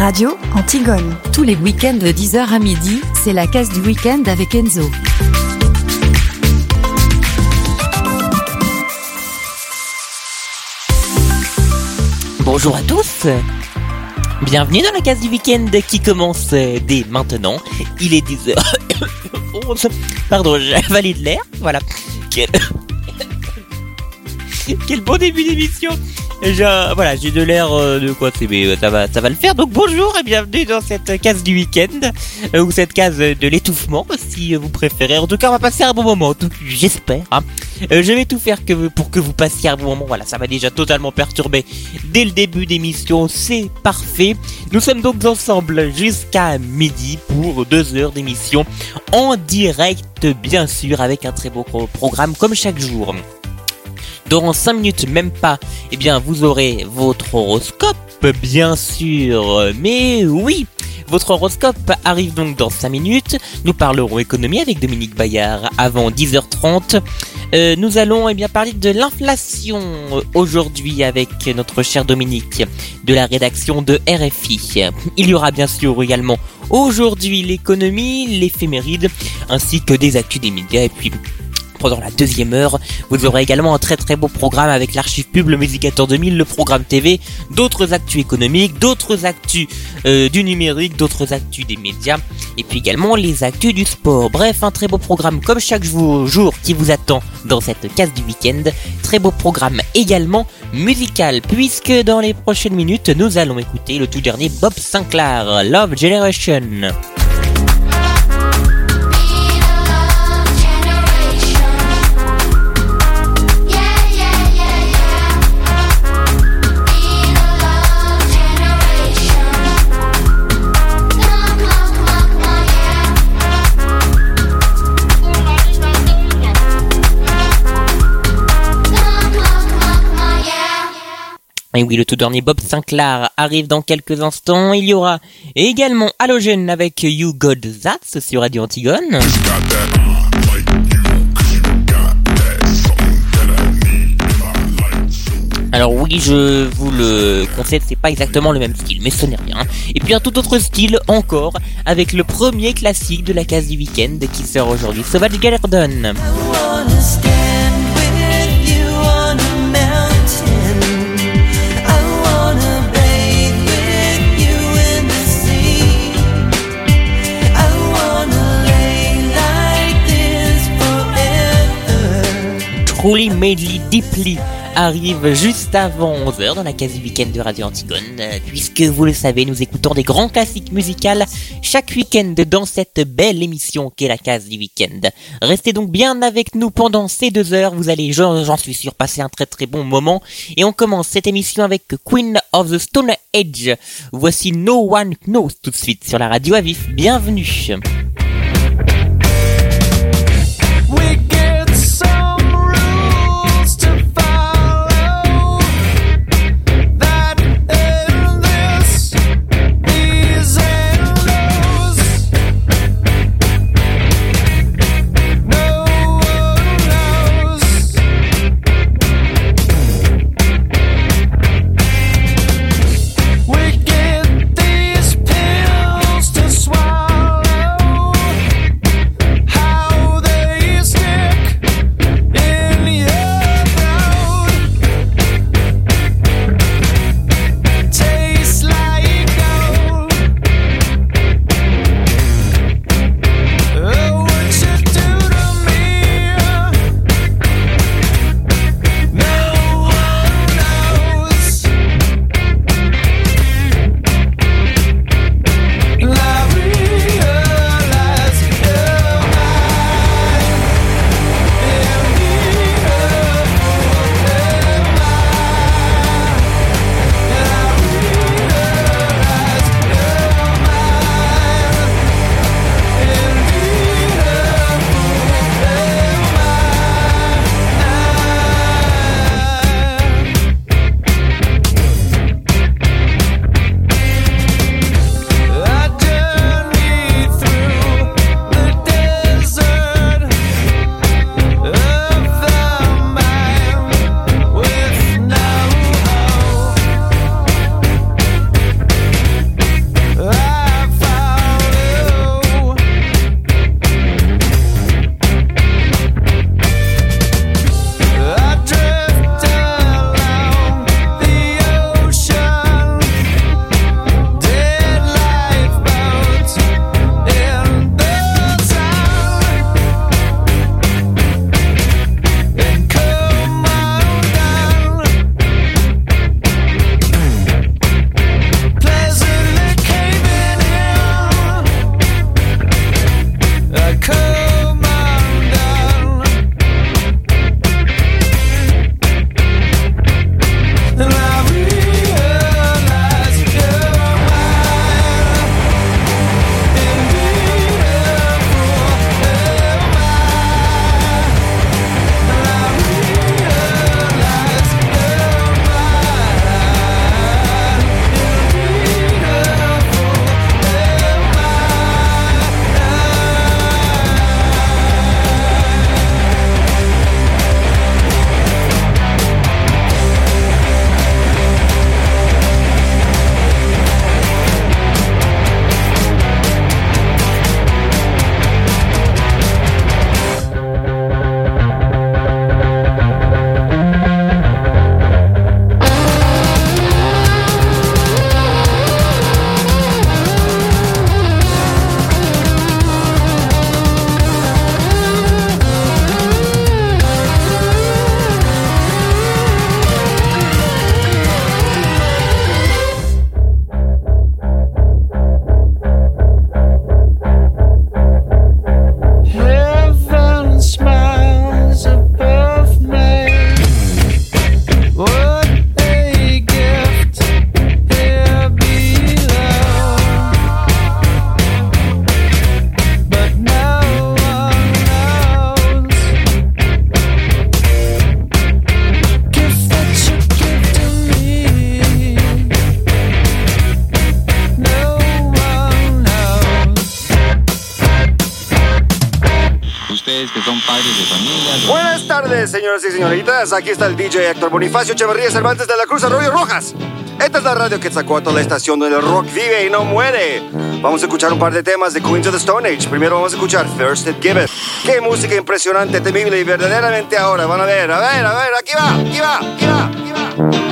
Radio Antigone. Tous les week-ends de 10h à midi, c'est la case du week-end avec Enzo. Bonjour à tous Bienvenue dans la case du week-end qui commence dès maintenant. Il est 10h11. Pardon, j'ai avalé de l'air. Voilà. Quel... Quel beau début d'émission voilà, j'ai de l'air euh, de quoi mais euh, ça va, ça va le faire. Donc bonjour et bienvenue dans cette case du week-end euh, ou cette case de l'étouffement, si vous préférez. En tout cas, on va passer un bon moment. J'espère. Hein. je vais tout faire pour que vous passiez un bon moment. Voilà, ça m'a déjà totalement perturbé dès le début d'émission. C'est parfait. Nous sommes donc ensemble jusqu'à midi pour deux heures d'émission en direct, bien sûr, avec un très beau programme comme chaque jour. Dans 5 minutes, même pas, eh bien, vous aurez votre horoscope, bien sûr. Mais oui, votre horoscope arrive donc dans 5 minutes. Nous parlerons économie avec Dominique Bayard avant 10h30. Euh, nous allons eh bien parler de l'inflation aujourd'hui avec notre cher Dominique de la rédaction de RFI. Il y aura bien sûr également aujourd'hui l'économie, l'éphéméride ainsi que des actus des médias et puis pendant la deuxième heure. Vous aurez également un très très beau programme avec l'archive pub, le Musicateur 2000, le programme TV, d'autres actus économiques, d'autres actus euh, du numérique, d'autres actus des médias, et puis également les actus du sport. Bref, un très beau programme comme chaque jour qui vous attend dans cette case du week-end. Très beau programme également musical, puisque dans les prochaines minutes, nous allons écouter le tout dernier Bob Sinclair, Love Generation. Et oui, le tout dernier Bob Sinclair arrive dans quelques instants. Il y aura également Halogène avec You Got That sur Radio Antigone. Alors oui, je vous le concède, c'est pas exactement le même style, mais ce n'est rien. Et puis un tout autre style encore, avec le premier classique de la case du week-end qui sort aujourd'hui, Sauvage Garden. Truly Madly Deeply arrive juste avant 11h dans la quasi week-end de Radio Antigone, euh, puisque vous le savez, nous écoutons des grands classiques musicaux chaque week-end dans cette belle émission qu'est la du week-end. Restez donc bien avec nous pendant ces deux heures, vous allez, j'en suis sûr, passer un très très bon moment. Et on commence cette émission avec Queen of the Stone Age. Voici No One Knows tout de suite sur la radio à vif. Bienvenue. Tardes, señoras y señoritas. Aquí está el DJ Héctor Bonifacio Echeverría Cervantes de la Cruz Arroyo Rojas. Esta es la radio que sacó a toda la estación donde el rock vive y no muere. Vamos a escuchar un par de temas de Queens of the Stone Age. Primero vamos a escuchar First It Give It. Qué música impresionante, temible y verdaderamente ahora. Van a ver, a ver, a ver, aquí va, aquí va, aquí va, aquí va.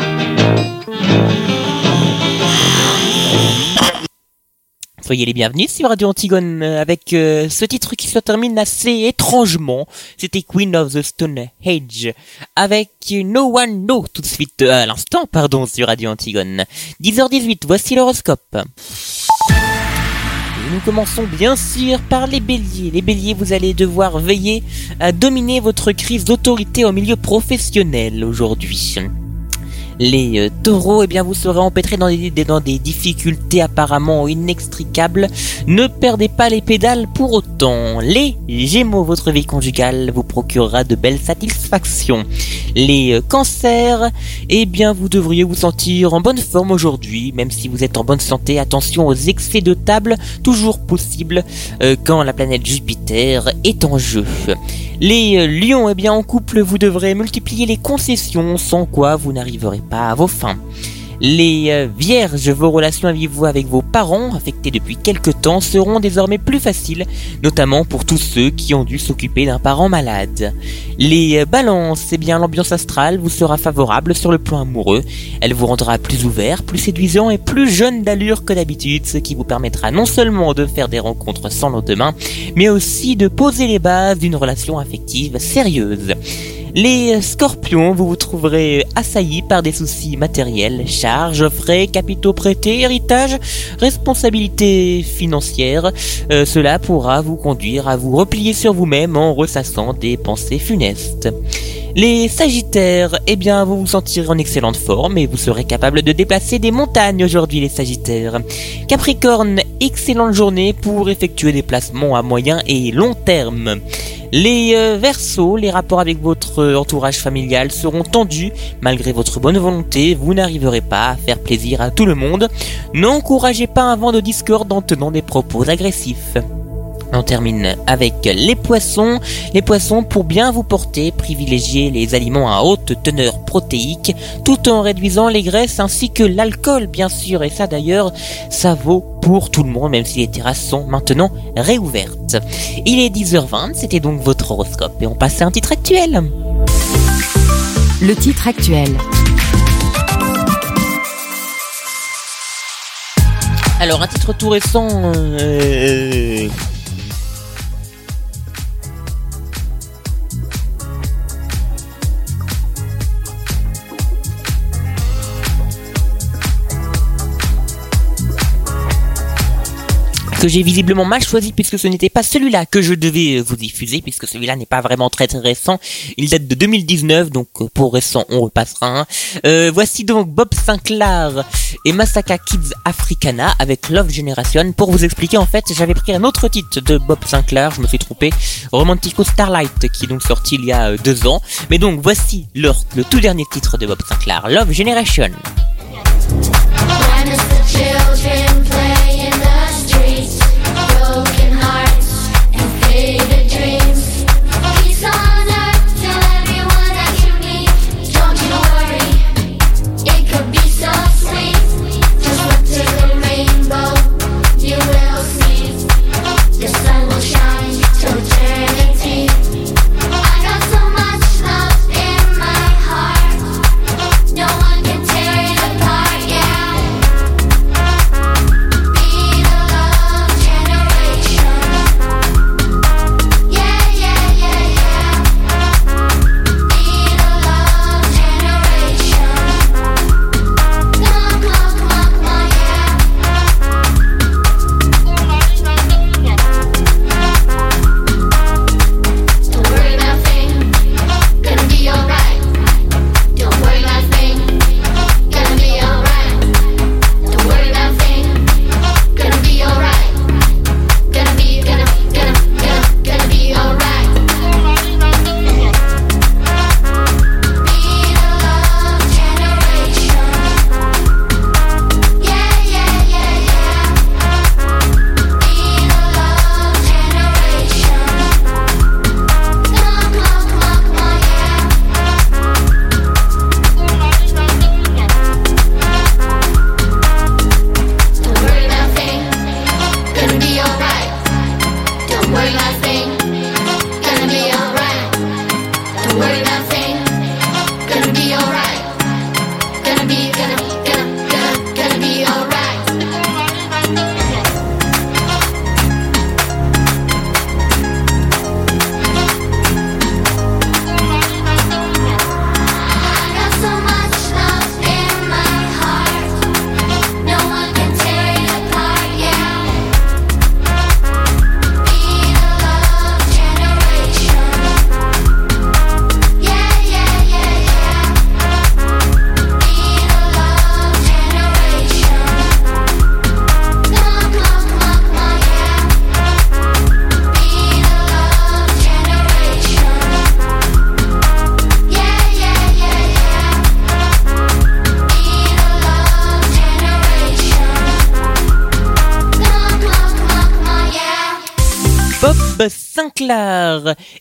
Soyez les bienvenus sur Radio Antigone euh, avec euh, ce titre qui se termine assez étrangement. C'était Queen of the Stone Age avec No One Know tout de suite euh, à l'instant, pardon, sur Radio Antigone. 10h18, voici l'horoscope. Nous commençons bien sûr par les béliers. Les béliers, vous allez devoir veiller à dominer votre crise d'autorité au milieu professionnel aujourd'hui. Les euh, taureaux, eh bien, vous serez empêtrés dans des, dans des difficultés apparemment inextricables. Ne perdez pas les pédales pour autant. Les gémeaux, votre vie conjugale vous procurera de belles satisfactions. Les euh, cancers, eh bien, vous devriez vous sentir en bonne forme aujourd'hui, même si vous êtes en bonne santé. Attention aux excès de table, toujours possible euh, quand la planète Jupiter est en jeu. Les lions, eh bien, en couple, vous devrez multiplier les concessions, sans quoi vous n'arriverez pas à vos fins. Les euh, vierges, vos relations avec vos parents, affectés depuis quelque temps, seront désormais plus faciles, notamment pour tous ceux qui ont dû s'occuper d'un parent malade. Les euh, balances, eh bien, l'ambiance astrale vous sera favorable sur le plan amoureux. Elle vous rendra plus ouvert, plus séduisant et plus jeune d'allure que d'habitude, ce qui vous permettra non seulement de faire des rencontres sans lendemain, mais aussi de poser les bases d'une relation affective sérieuse. Les scorpions, vous vous trouverez assaillis par des soucis matériels, charges, frais, capitaux prêtés, héritage, responsabilités financières. Euh, cela pourra vous conduire à vous replier sur vous-même en ressassant des pensées funestes. Les sagittaires, eh bien, vous vous sentirez en excellente forme et vous serez capable de déplacer des montagnes aujourd'hui, les sagittaires. Capricorne, excellente journée pour effectuer des placements à moyen et long terme. Les euh, Verseaux, les rapports avec votre entourage familial seront tendus. Malgré votre bonne volonté, vous n'arriverez pas à faire plaisir à tout le monde. N'encouragez pas un vent de discorde en tenant des propos agressifs. On termine avec les poissons. Les poissons, pour bien vous porter, privilégiez les aliments à haute teneur protéique, tout en réduisant les graisses ainsi que l'alcool, bien sûr. Et ça d'ailleurs, ça vaut pour tout le monde, même si les terrasses sont maintenant réouvertes. Il est 10h20, c'était donc votre horoscope. Et on passe à un titre actuel. Le titre actuel. Alors, un titre tout récent... euh, que j'ai visiblement mal choisi puisque ce n'était pas celui-là que je devais euh, vous diffuser puisque celui-là n'est pas vraiment très très récent. Il date de 2019 donc euh, pour récent on repassera. un. Euh, voici donc Bob Sinclair et Masaka Kids Africana avec Love Generation. Pour vous expliquer en fait j'avais pris un autre titre de Bob Sinclair, je me suis trompé, Romantico Starlight qui est donc sorti il y a euh, deux ans. Mais donc voici leur, le tout dernier titre de Bob Sinclair, Love Generation.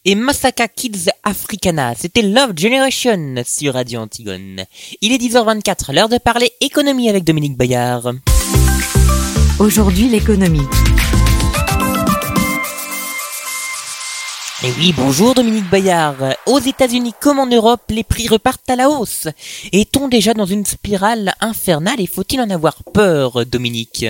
Et Masaka Kids Africana. C'était Love Generation sur Radio Antigone. Il est 10h24, l'heure de parler économie avec Dominique Bayard. Aujourd'hui l'économie. Et oui, bonjour Dominique Bayard. Aux États-Unis comme en Europe, les prix repartent à la hausse. Est-on déjà dans une spirale infernale et faut-il en avoir peur, Dominique?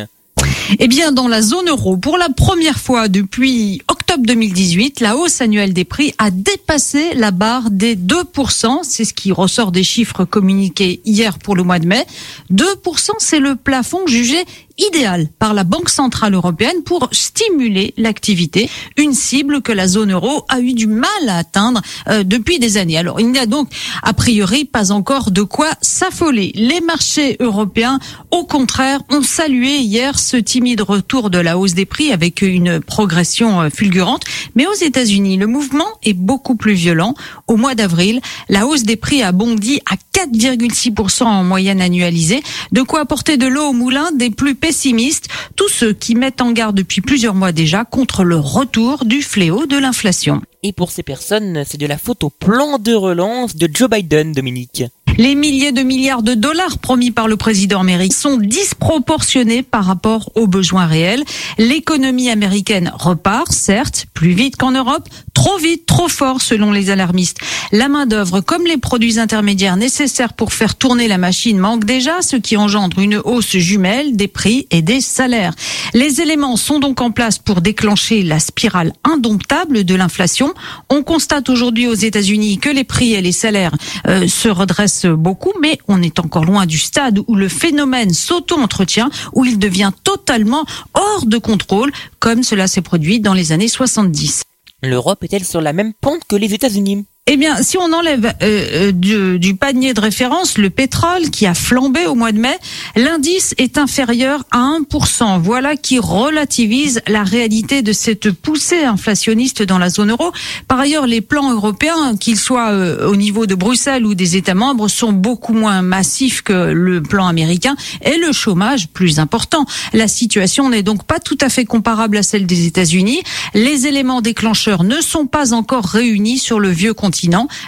Eh bien, dans la zone euro, pour la première fois depuis octobre 2018, la hausse annuelle des prix a dépassé la barre des 2%. C'est ce qui ressort des chiffres communiqués hier pour le mois de mai. 2%, c'est le plafond jugé idéal par la Banque Centrale Européenne pour stimuler l'activité, une cible que la zone euro a eu du mal à atteindre euh, depuis des années. Alors il n'y a donc a priori pas encore de quoi s'affoler. Les marchés européens, au contraire, ont salué hier ce timide retour de la hausse des prix avec une progression euh, fulgurante. Mais aux États-Unis, le mouvement est beaucoup plus violent. Au mois d'avril, la hausse des prix a bondi à 4,6% en moyenne annualisée, de quoi apporter de l'eau au moulin des plus pessimistes, tous ceux qui mettent en garde depuis plusieurs mois déjà contre le retour du fléau de l'inflation. Et pour ces personnes, c'est de la faute au plan de relance de Joe Biden, Dominique. Les milliers de milliards de dollars promis par le président américain sont disproportionnés par rapport aux besoins réels. L'économie américaine repart, certes, plus vite qu'en Europe, trop vite, trop fort selon les alarmistes. La main-d'œuvre comme les produits intermédiaires nécessaires pour faire tourner la machine manquent déjà, ce qui engendre une hausse jumelle des prix et des salaires. Les éléments sont donc en place pour déclencher la spirale indomptable de l'inflation. On constate aujourd'hui aux États-Unis que les prix et les salaires euh, se redressent beaucoup, mais on est encore loin du stade où le phénomène s'auto-entretient, où il devient totalement hors de contrôle, comme cela s'est produit dans les années 70. L'Europe est-elle sur la même pente que les États-Unis? Eh bien, si on enlève euh, euh, du, panier de référence le pétrole qui a flambé au mois de mai, l'indice est inférieur à 1%. Voilà qui relativise la réalité de cette poussée inflationniste dans la zone euro. Par ailleurs, les plans européens, qu'ils soient euh, au niveau de Bruxelles ou des États membres, sont beaucoup moins massifs que le plan américain et le chômage plus important. La situation n'est donc pas tout à fait comparable à celle des États-Unis. Les éléments déclencheurs ne sont pas encore réunis sur le vieux continent.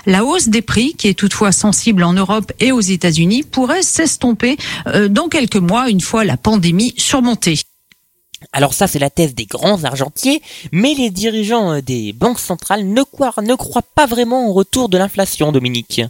La hausse des prix, qui est toutefois sensible en Europe et aux États-Unis, pourrait s'estomper euh, dans quelques mois une fois la pandémie surmontée. Alors ça, c'est la thèse des grands argentiers, mais les dirigeants euh, des banques centrales ne croient, ne croient pas vraiment au retour de l'inflation, Dominique.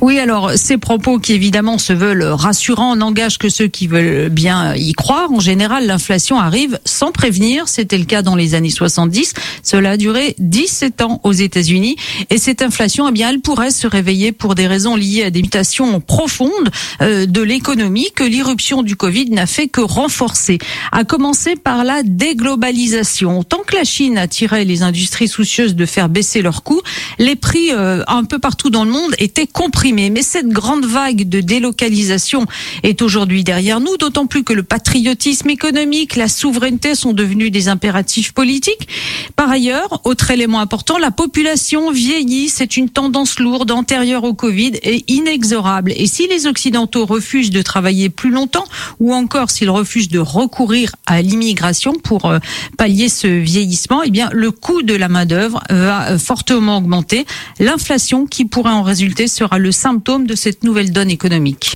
Oui, alors ces propos qui évidemment se veulent rassurants n'engagent que ceux qui veulent bien y croire. En général, l'inflation arrive sans prévenir. C'était le cas dans les années 70. Cela a duré 17 ans aux États-Unis. Et cette inflation, eh bien, elle pourrait se réveiller pour des raisons liées à des mutations profondes euh, de l'économie que l'irruption du Covid n'a fait que renforcer. À commencer par la déglobalisation. Tant que la Chine attirait les industries soucieuses de faire baisser leurs coûts, les prix euh, un peu partout dans le monde étaient Mais cette grande vague de délocalisation est aujourd'hui derrière nous, d'autant plus que le patriotisme économique, la souveraineté sont devenus des impératifs politiques. Par ailleurs, autre élément important, la population vieillit. C'est une tendance lourde antérieure au Covid et inexorable. Et si les Occidentaux refusent de travailler plus longtemps, ou encore s'ils refusent de recourir à l'immigration pour euh, pallier ce vieillissement, eh bien, le coût de la main-d'œuvre va fortement augmenter. L'inflation qui pourrait en résulter sera le symptôme de cette nouvelle donne économique.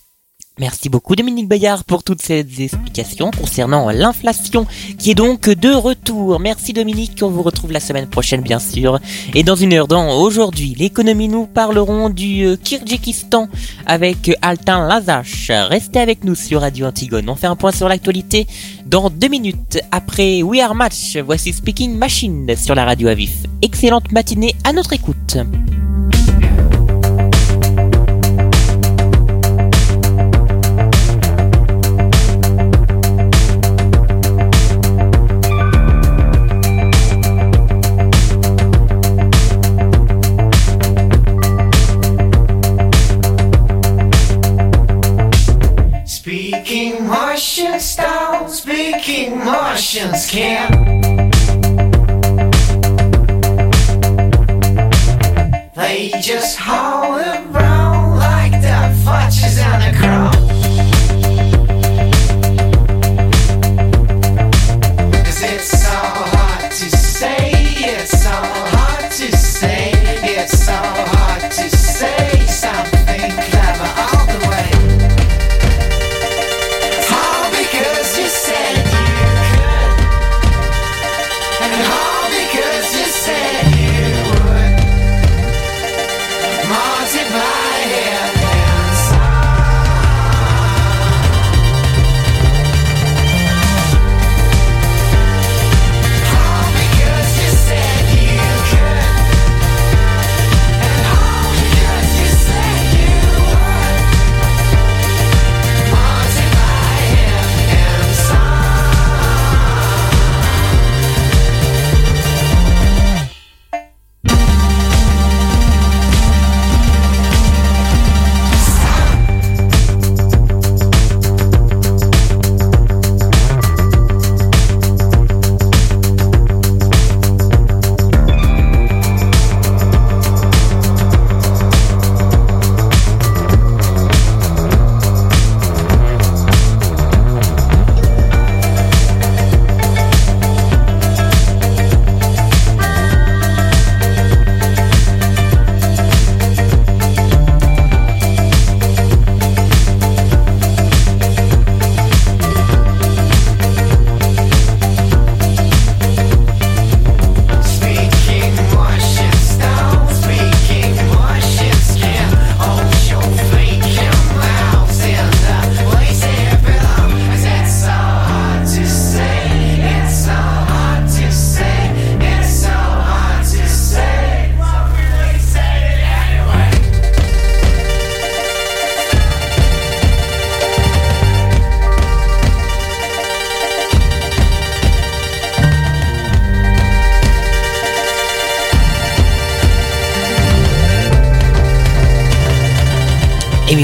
Merci beaucoup Dominique Bayard pour toutes ces explications concernant l'inflation qui est donc de retour. Merci Dominique, on vous retrouve la semaine prochaine bien sûr. Et dans une heure dans Aujourd'hui l'économie, nous parlerons du euh, Kyrgyzstan avec Altin Lazash. Restez avec nous sur Radio Antigone. On fait un point sur l'actualité dans deux minutes. Après We Are Match, voici Speaking Machine sur la radio à vif. Excellente matinée à notre écoute. Can. They just haul around like the fudges on a crow.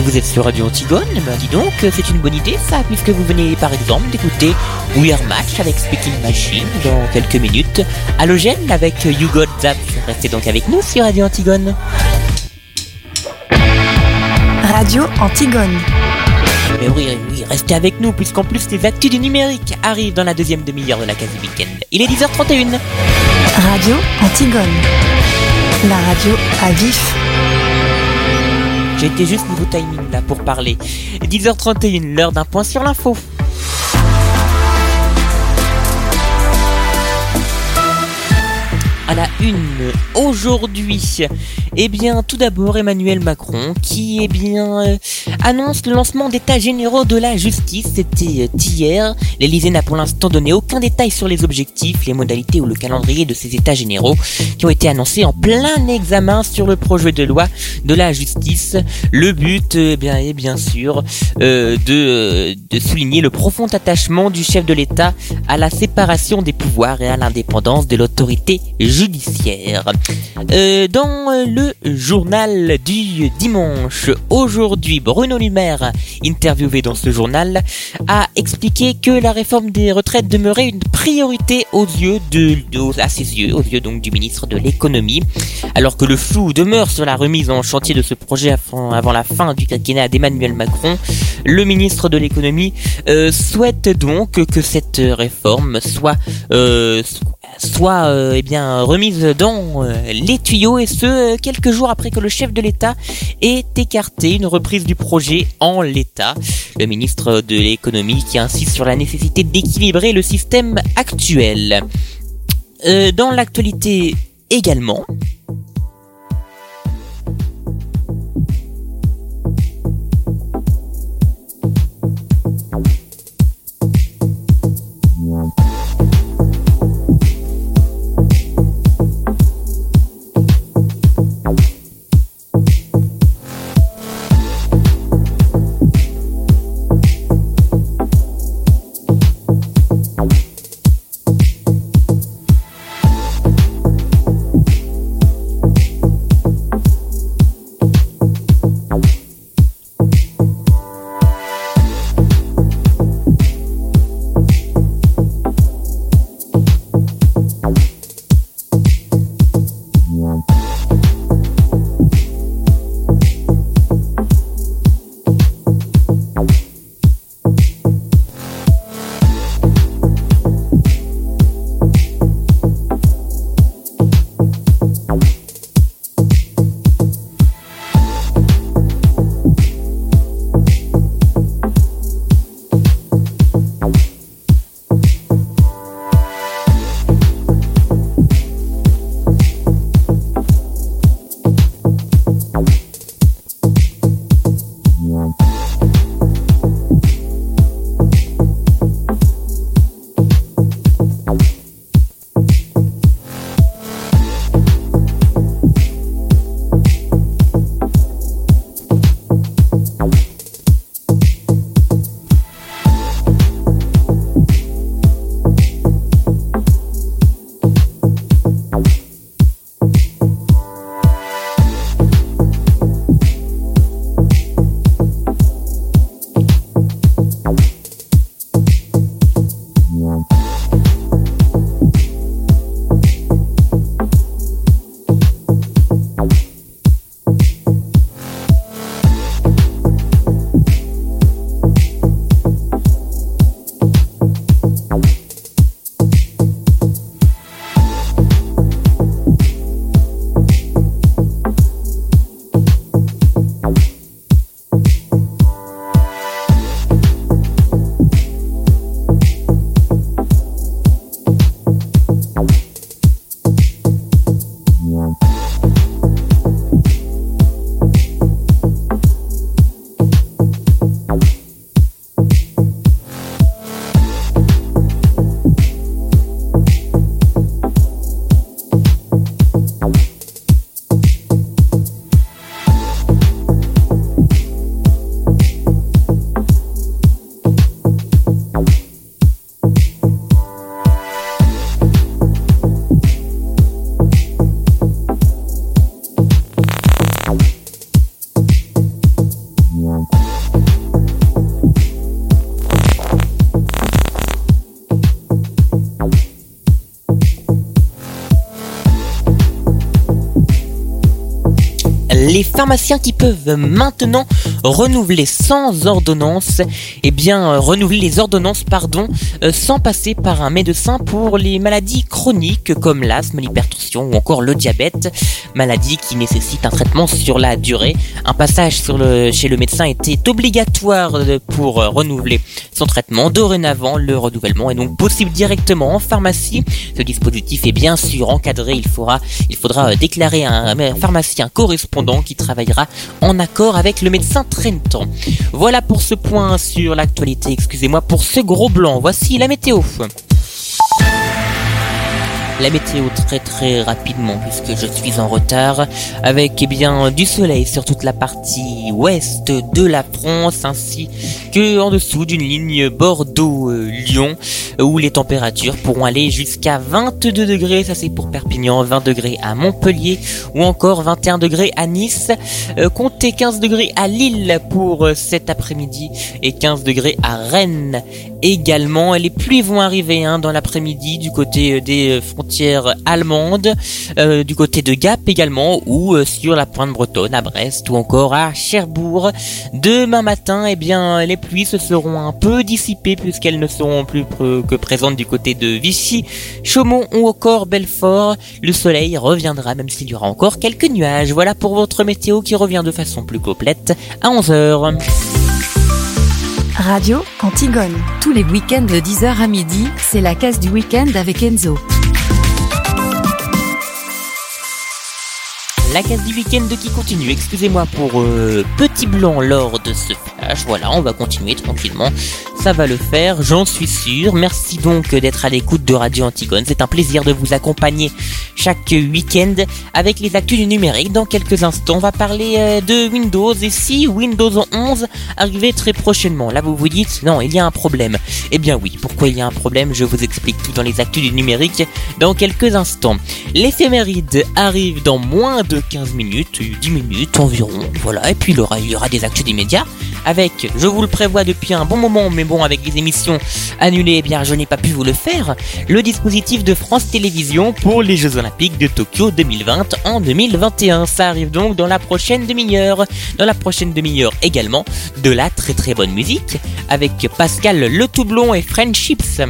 Vous êtes sur Radio Antigone, eh ben dis donc, c'est une bonne idée ça, puisque vous venez par exemple d'écouter We Are Match avec Speaking Machine dans quelques minutes, Halogène avec You Got That. Restez donc avec nous sur Radio Antigone. Radio Antigone. Mais oui, oui, restez avec nous, puisqu'en plus les actus du numérique arrivent dans la deuxième demi-heure de la case du week-end. Il est 10h31. Radio Antigone. La radio à vif. Été juste niveau timing là pour parler. 10h31, l'heure d'un point sur l'info. À la une, aujourd'hui, eh bien, tout d'abord Emmanuel Macron qui, eh bien, euh, annonce le lancement d'états généraux de la justice. C'était euh, hier. L'Elysée n'a pour l'instant donné aucun détail sur les objectifs, les modalités ou le calendrier de ces états généraux qui ont été annoncés en plein examen sur le projet de loi de la justice. Le but, euh, eh bien, est bien sûr euh, de, de souligner le profond attachement du chef de l'État à la séparation des pouvoirs et à l'indépendance de l'autorité judiciaire. Euh, dans euh, le journal du dimanche, aujourd'hui, Bruno Le Maire, interviewé dans ce journal, a expliqué que la réforme des retraites demeurait une priorité aux yeux de, à ses yeux, aux yeux donc du ministre de l'économie, alors que le flou demeure sur la remise en chantier de ce projet avant, la fin du quinquennat d'Emmanuel Macron. Le ministre de l'économie euh, souhaite donc que cette réforme soit soit euh, eh bien remise dans euh, les tuyaux et ce euh, quelques jours après que le chef de l'État ait écarté une reprise du projet en l'état. Le ministre de l'économie qui insiste sur la nécessité d'équilibrer le système actuel. Dans l'actualité également, pharmaciens qui peuvent maintenant renouveler sans ordonnance, eh bien euh, renouveler les ordonnances pardon, euh, sans passer par un médecin pour les maladies chroniques comme l'asthme, l'hypertension ou encore le diabète, maladies qui nécessitent un traitement sur la durée. Un passage chez le médecin était obligatoire euh, pour renouveler son traitement. Dorénavant, le renouvellement est donc possible directement en pharmacie. Ce dispositif est bien sûr encadré. Il faudra, euh, déclarer un un pharmacien correspondant qui travaillera en accord avec le médecin traitant. Voilà pour ce point sur l'actualité. Excusez-moi pour ce gros blanc. Voici la météo. La météo très très rapidement puisque je suis en retard avec eh bien du soleil sur toute la partie ouest de la France ainsi que en dessous d'une ligne Bordeaux-Lyon où les températures pourront aller jusqu'à 22 degrés, ça c'est pour Perpignan, 20 degrés à Montpellier ou encore 21 degrés à Nice, Euh, comptez 15 degrés à Lille pour euh, cet après-midi et 15 degrés à Rennes également. Les pluies vont arriver hein, dans l'après-midi du côté euh, des euh, allemandes, euh, du côté de Gap également, ou euh, sur la pointe bretonne à Brest ou encore à Cherbourg. Demain matin, eh bien, les pluies se seront un peu dissipées puisqu'elles ne seront plus que présentes du côté de Vichy, Chaumont ou encore Belfort. Le soleil reviendra même s'il y aura encore quelques nuages. Voilà pour votre météo qui revient de façon plus complète à 11h. Radio Antigone. Tous les week-ends de 10h à midi, c'est la case du week-end avec Enzo. La case du week-end qui continue. Excusez-moi pour euh, petit blanc lors de ce Voilà, on va continuer tranquillement. Ça va le faire, j'en suis sûr. Merci donc d'être à l'écoute de Radio Antigone. C'est un plaisir de vous accompagner chaque week-end avec les actus du numérique. Dans quelques instants, on va parler euh, de Windows et si Windows 11 arrivait très prochainement? Là, vous vous dites, non, il y a un problème. Eh bien oui, pourquoi il y a un problème? Je vous explique tout dans les actus du numérique dans quelques instants. L'éphéméride arrive dans moins de 15 minutes, 10 minutes environ. Voilà, et puis il y aura, des actus avec, je vous le prévois depuis un bon moment, mais bon, avec les émissions annulées, eh bien, je n'ai pas pu vous le faire, le dispositif de France Télévisions pour les Jeux Olympiques de Tokyo 2020 en 2021. Ça arrive donc dans la prochaine demi-heure. Dans la prochaine demi-heure également, de la très très bonne musique avec Pascal Le Toublon et Friendships.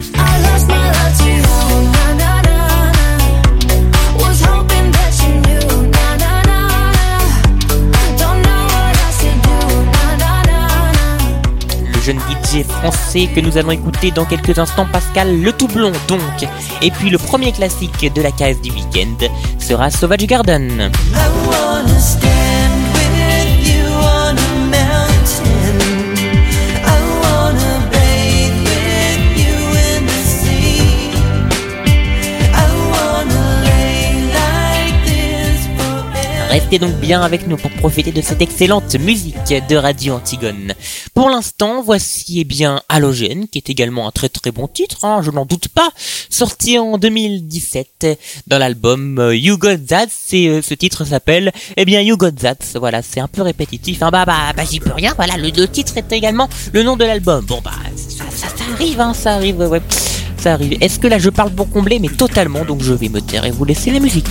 DJ français que nous allons écouter dans quelques instants, Pascal Le Toublon donc. Et puis le premier classique de la case du week-end sera Sauvage Garden. Restez donc bien avec nous pour profiter de cette excellente musique de Radio Antigone. Pour l'instant, voici eh bien Halogène, qui est également un très très bon titre, hein, je n'en doute pas, sorti en 2017 dans l'album euh, You Got That. C'est, euh, ce titre s'appelle eh bien You Got That. Voilà, c'est un peu répétitif. Hein, bah bah bah j'y peux rien. Voilà, le, le titre est également le nom de l'album. Bon bah ça, arrive, hein, ça arrive. Ouais, ouais. Ça arrive. Est-ce que là je parle pour combler Mais totalement. Donc je vais me taire et vous laisser la musique.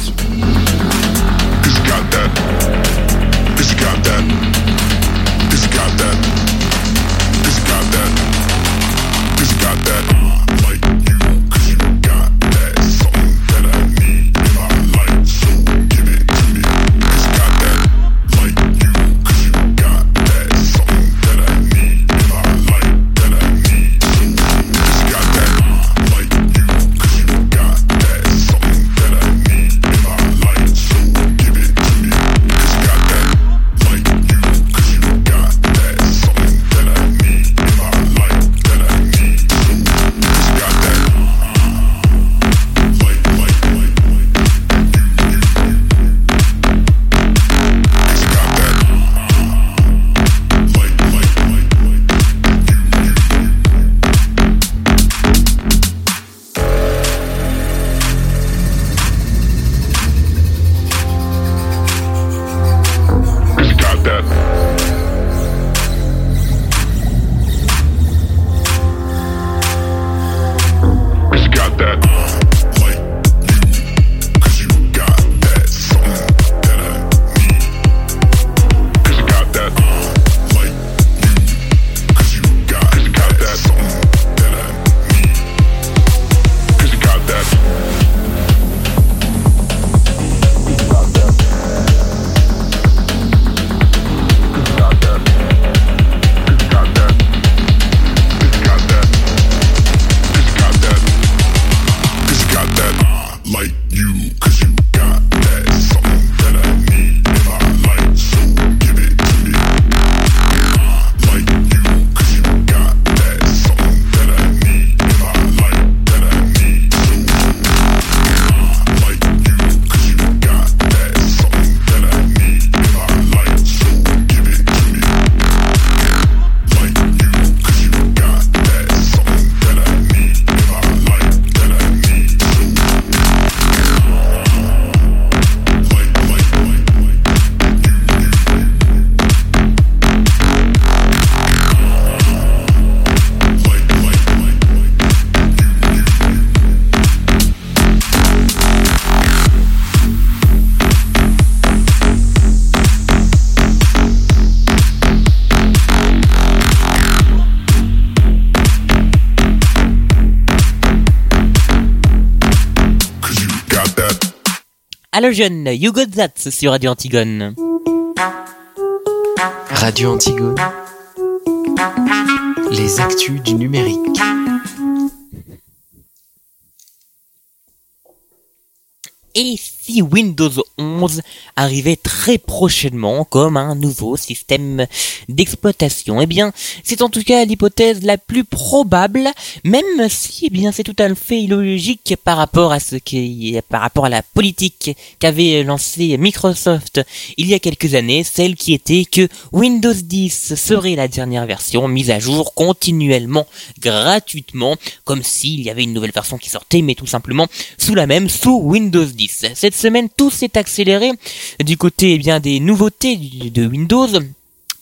Halogène, You Got That sur Radio Antigone. Radio Antigone. Les actus du numérique. Et si Windows 11 arrivait très prochainement comme un nouveau système d'exploitation Eh bien, c'est en tout cas l'hypothèse la plus probable, même si, eh bien, c'est tout à fait illogique par rapport à ce qui, par rapport à la politique qu'avait lancée Microsoft il y a quelques années, celle qui était que Windows 10 serait la dernière version mise à jour continuellement, gratuitement, comme s'il y avait une nouvelle version qui sortait, mais tout simplement sous la même, sous Windows 10. Cette semaine, tout s'est accéléré du côté eh bien des nouveautés de Windows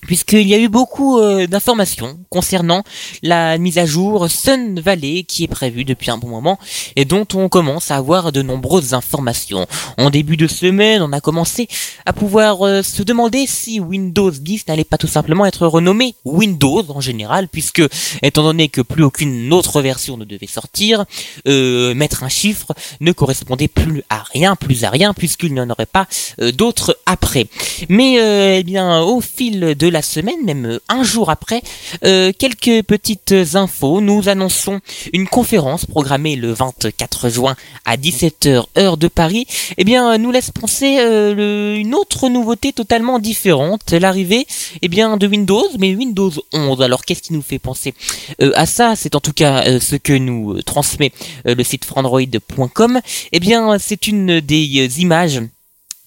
puisqu'il y a eu beaucoup euh, d'informations concernant la mise à jour Sun Valley qui est prévue depuis un bon moment et dont on commence à avoir de nombreuses informations. En début de semaine, on a commencé à pouvoir euh, se demander si Windows 10 n'allait pas tout simplement être renommé Windows en général, puisque étant donné que plus aucune autre version ne devait sortir, euh, mettre un chiffre ne correspondait plus à rien, plus à rien, puisqu'il n'y en aurait pas d'autres après. Mais eh bien, au fil de la semaine, même un jour après, euh, quelques petites infos. Nous annonçons une conférence programmée le 24 juin à 17h heure de Paris. Eh bien, nous laisse penser euh, une autre nouveauté totalement différente, l'arrivée eh bien de Windows, mais Windows 11. Alors, qu'est-ce qui nous fait penser euh, à ça? C'est en tout cas ce que nous transmet le site frandroid.com. Eh bien, c'est une des images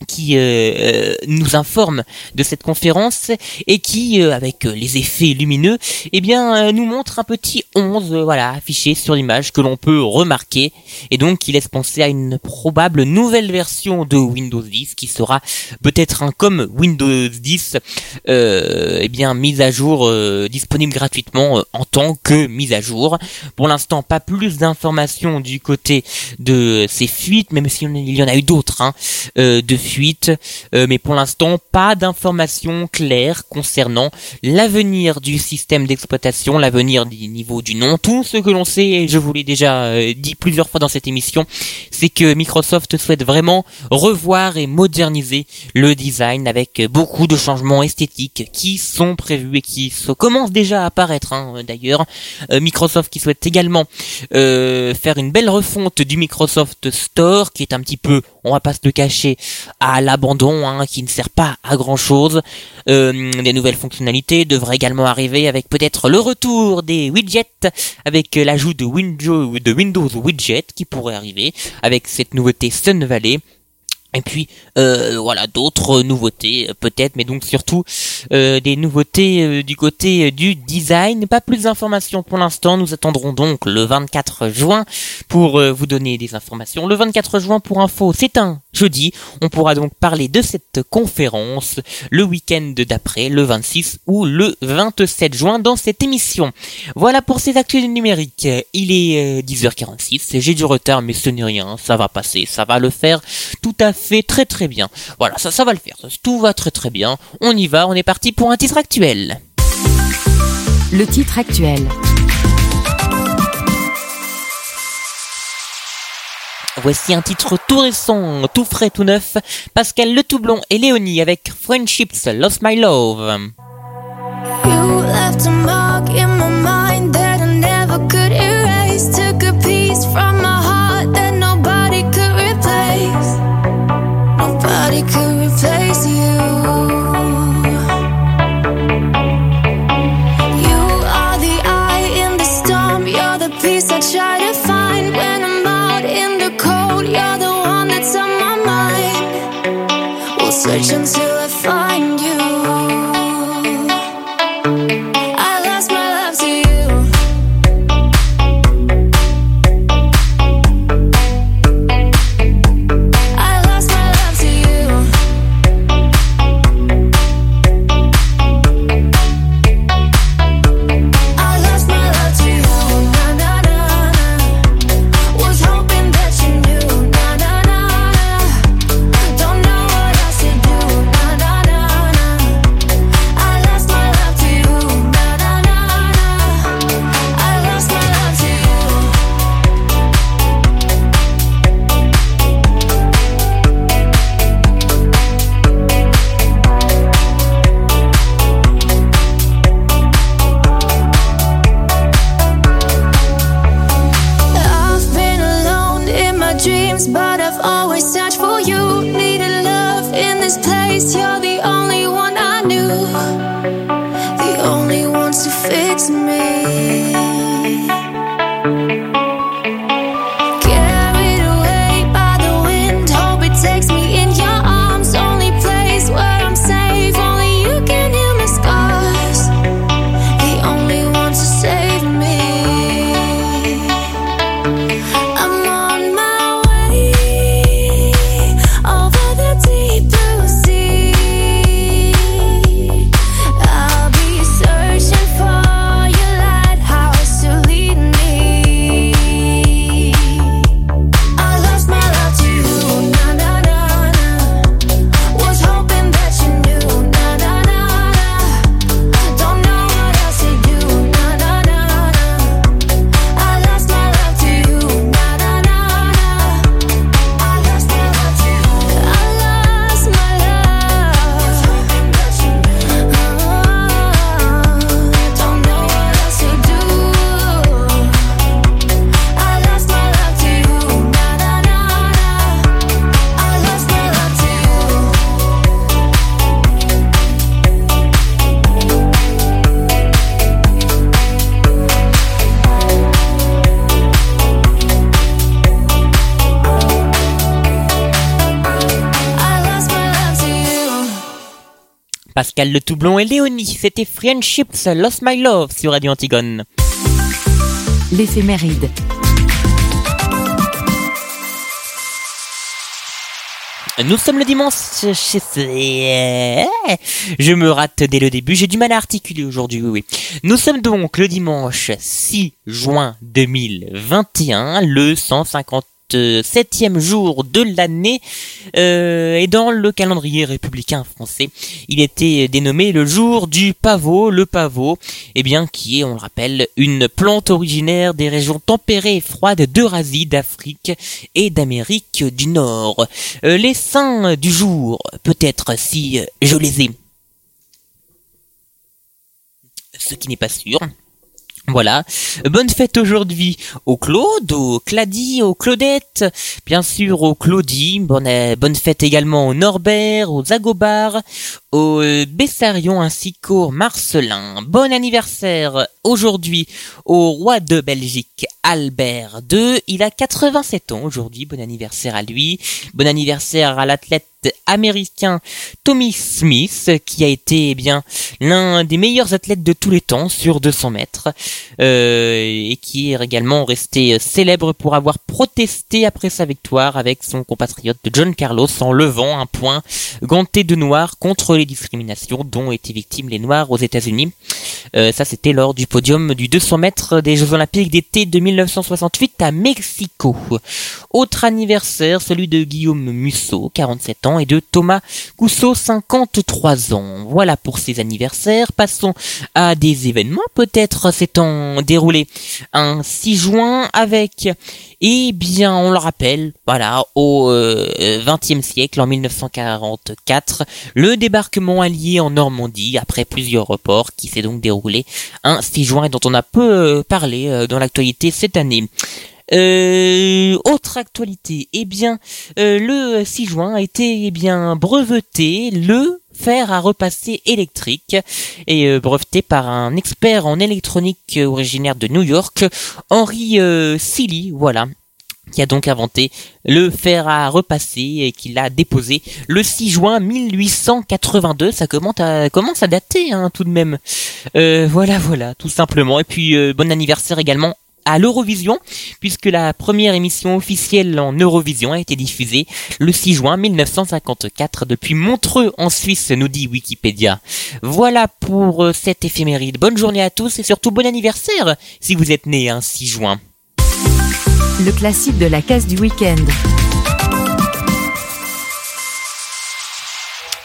qui euh, euh, nous informe de cette conférence et qui, euh, avec euh, les effets lumineux, eh bien, euh, nous montre un petit 11, euh, voilà, affiché sur l'image que l'on peut remarquer et donc qui laisse penser à une probable nouvelle version de Windows 10 qui sera peut-être un comme Windows 10, euh, eh bien, mise à jour, disponible gratuitement en tant que mise à jour. Pour l'instant, pas plus d'informations du côté de ces fuites, même s'il y en a eu d'autres, hein, de euh, mais pour l'instant, pas d'informations claires concernant l'avenir du système d'exploitation, l'avenir du niveau du nom. Tout ce que l'on sait, et je vous l'ai déjà euh, dit plusieurs fois dans cette émission, c'est que Microsoft souhaite vraiment revoir et moderniser le design avec beaucoup de changements esthétiques qui sont prévus et qui commencent déjà à apparaître hein, d'ailleurs. Euh, Microsoft qui souhaite également euh, faire une belle refonte du Microsoft Store qui est un petit peu, on va pas se le cacher, à l'abandon, hein, qui ne sert pas à grand chose. des nouvelles fonctionnalités devraient également arriver avec peut-être le retour des widgets, avec euh, l'ajout de Windows, de Windows Widget qui pourrait arriver avec cette nouveauté Sun Valley. Et puis euh, voilà d'autres nouveautés euh, peut-être, mais donc surtout euh, des nouveautés euh, du côté du design. Pas plus d'informations pour l'instant. Nous attendrons donc le 24 juin pour vous donner des informations. Le 24 juin pour info, c'est un jeudi. On pourra donc parler de cette conférence le week-end d'après, le 26 ou le 27 juin dans cette émission. Voilà pour ces actus numériques. Il est euh, 10h46. J'ai du retard, mais ce n'est rien. Ça va passer. Ça va le faire tout à fait très très bien. Voilà, ça, ça va le faire. Tout va très très bien. On y va. On est parti pour un titre actuel. Le titre actuel. Voici un titre tout récent, tout frais, tout neuf. Pascal Le Toublon et Léonie avec Friendships Lost My Love. Mind. We'll Pascal Le Toublon et Léonie. C'était Friendships Lost My Love sur Radio Antigone. L'éphéméride. Nous sommes le dimanche. Je me rate dès le début. J'ai du mal à articuler aujourd'hui. Oui, oui. Nous sommes donc le dimanche 6 juin 2021, le 157e jour de l'année. Euh, et dans le calendrier républicain français, il était dénommé le jour du pavot. Le pavot, eh bien, qui est, on le rappelle, une plante originaire des régions tempérées et froides d'Eurasie, d'Afrique et d'Amérique du Nord. Euh, les saints du jour, peut-être si je les ai. Ce qui n'est pas sûr. Voilà. Bonne fête aujourd'hui au Claude, au Clady, aux Claudette, bien sûr au Claudie. Bonne, fête également au Norbert, aux Agobard, au Bessarion ainsi qu'au Marcelin. Bon anniversaire aujourd'hui au roi de Belgique, Albert II. Il a 87 ans aujourd'hui. Bon anniversaire à lui. Bon anniversaire à l'athlète américain Tommy Smith, qui a été eh bien l'un des meilleurs athlètes de tous les temps sur 200 mètres, euh, et qui est également resté célèbre pour avoir protesté après sa victoire avec son compatriote John Carlos en levant un point ganté de noir contre les discriminations dont étaient victimes les Noirs aux États-Unis. Euh, ça, c'était lors du podium du 200 mètres des Jeux Olympiques d'été de 1968 à Mexico. Autre anniversaire, celui de Guillaume Musso, 47 ans, et de Thomas Cousseau, 53 ans. Voilà pour ces anniversaires. Passons à des événements peut-être s'étant déroulés un 6 juin avec, eh bien, on le rappelle, voilà, au euh, 20e siècle, en 1944, le débarquement allié en Normandie après plusieurs reports qui s'est donc déroulé un 6 juin et dont on a peu euh, parlé euh, dans l'actualité cette année. Euh, autre actualité, eh bien, euh, le 6 juin a été eh bien breveté le fer à repasser électrique et euh, breveté par un expert en électronique euh, originaire de New York, Henry euh, Seeley, voilà qui a donc inventé le fer à repasser et qui l'a déposé le 6 juin 1882. Ça commence à, commence à dater hein, tout de même. Voilà, voilà, tout simplement. Et puis bon anniversaire également à l'Eurovision, puisque la première émission officielle en Eurovision a été diffusée le 6 juin 1954 depuis Montreux en Suisse, nous dit Wikipédia. Voilà pour euh, cette éphéméride. Bonne journée à tous et surtout bon anniversaire si vous êtes né un 6 juin. Le classique de la case du week-end.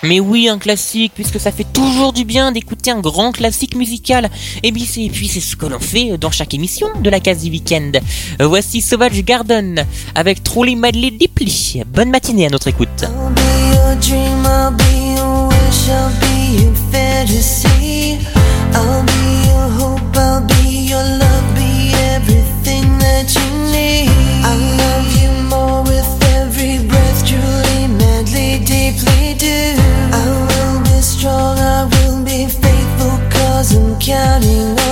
Mais oui, un classique, puisque ça fait toujours du bien d'écouter un grand classique musical. Et puis c'est, ce que l'on fait dans chaque émission de la case du week-end. Voici Sauvage Garden avec Truly Madly Deeply. Bonne matinée à notre écoute. Counting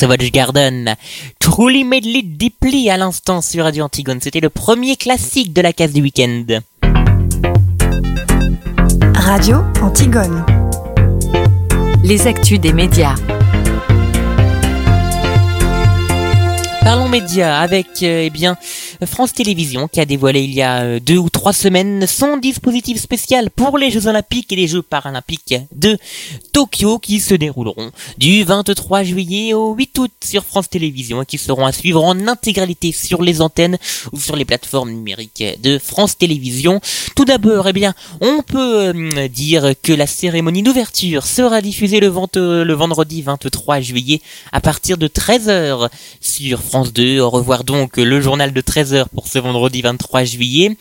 Savage Garden. Truly Medley Deeply à l'instant sur Radio Antigone. C'était le premier classique de la case du week-end. Radio Antigone. Les actus des médias. Parlons médias avec euh, eh bien France Télévisions qui a dévoilé il y a euh, deux ou trois semaines son dispositif spécial pour les Jeux Olympiques et les Jeux Paralympiques de Tokyo qui se dérouleront du 23 juillet au 8 août sur France Télévisions et qui seront à suivre en intégralité sur les antennes ou sur les plateformes numériques de France Télévisions. Tout d'abord, eh bien, on peut euh, dire que la cérémonie d'ouverture sera diffusée le, euh, le vendredi 23 juillet à partir de 13h sur France 2. Au revoir donc le journal de 13h pour ce vendredi 23 juillet.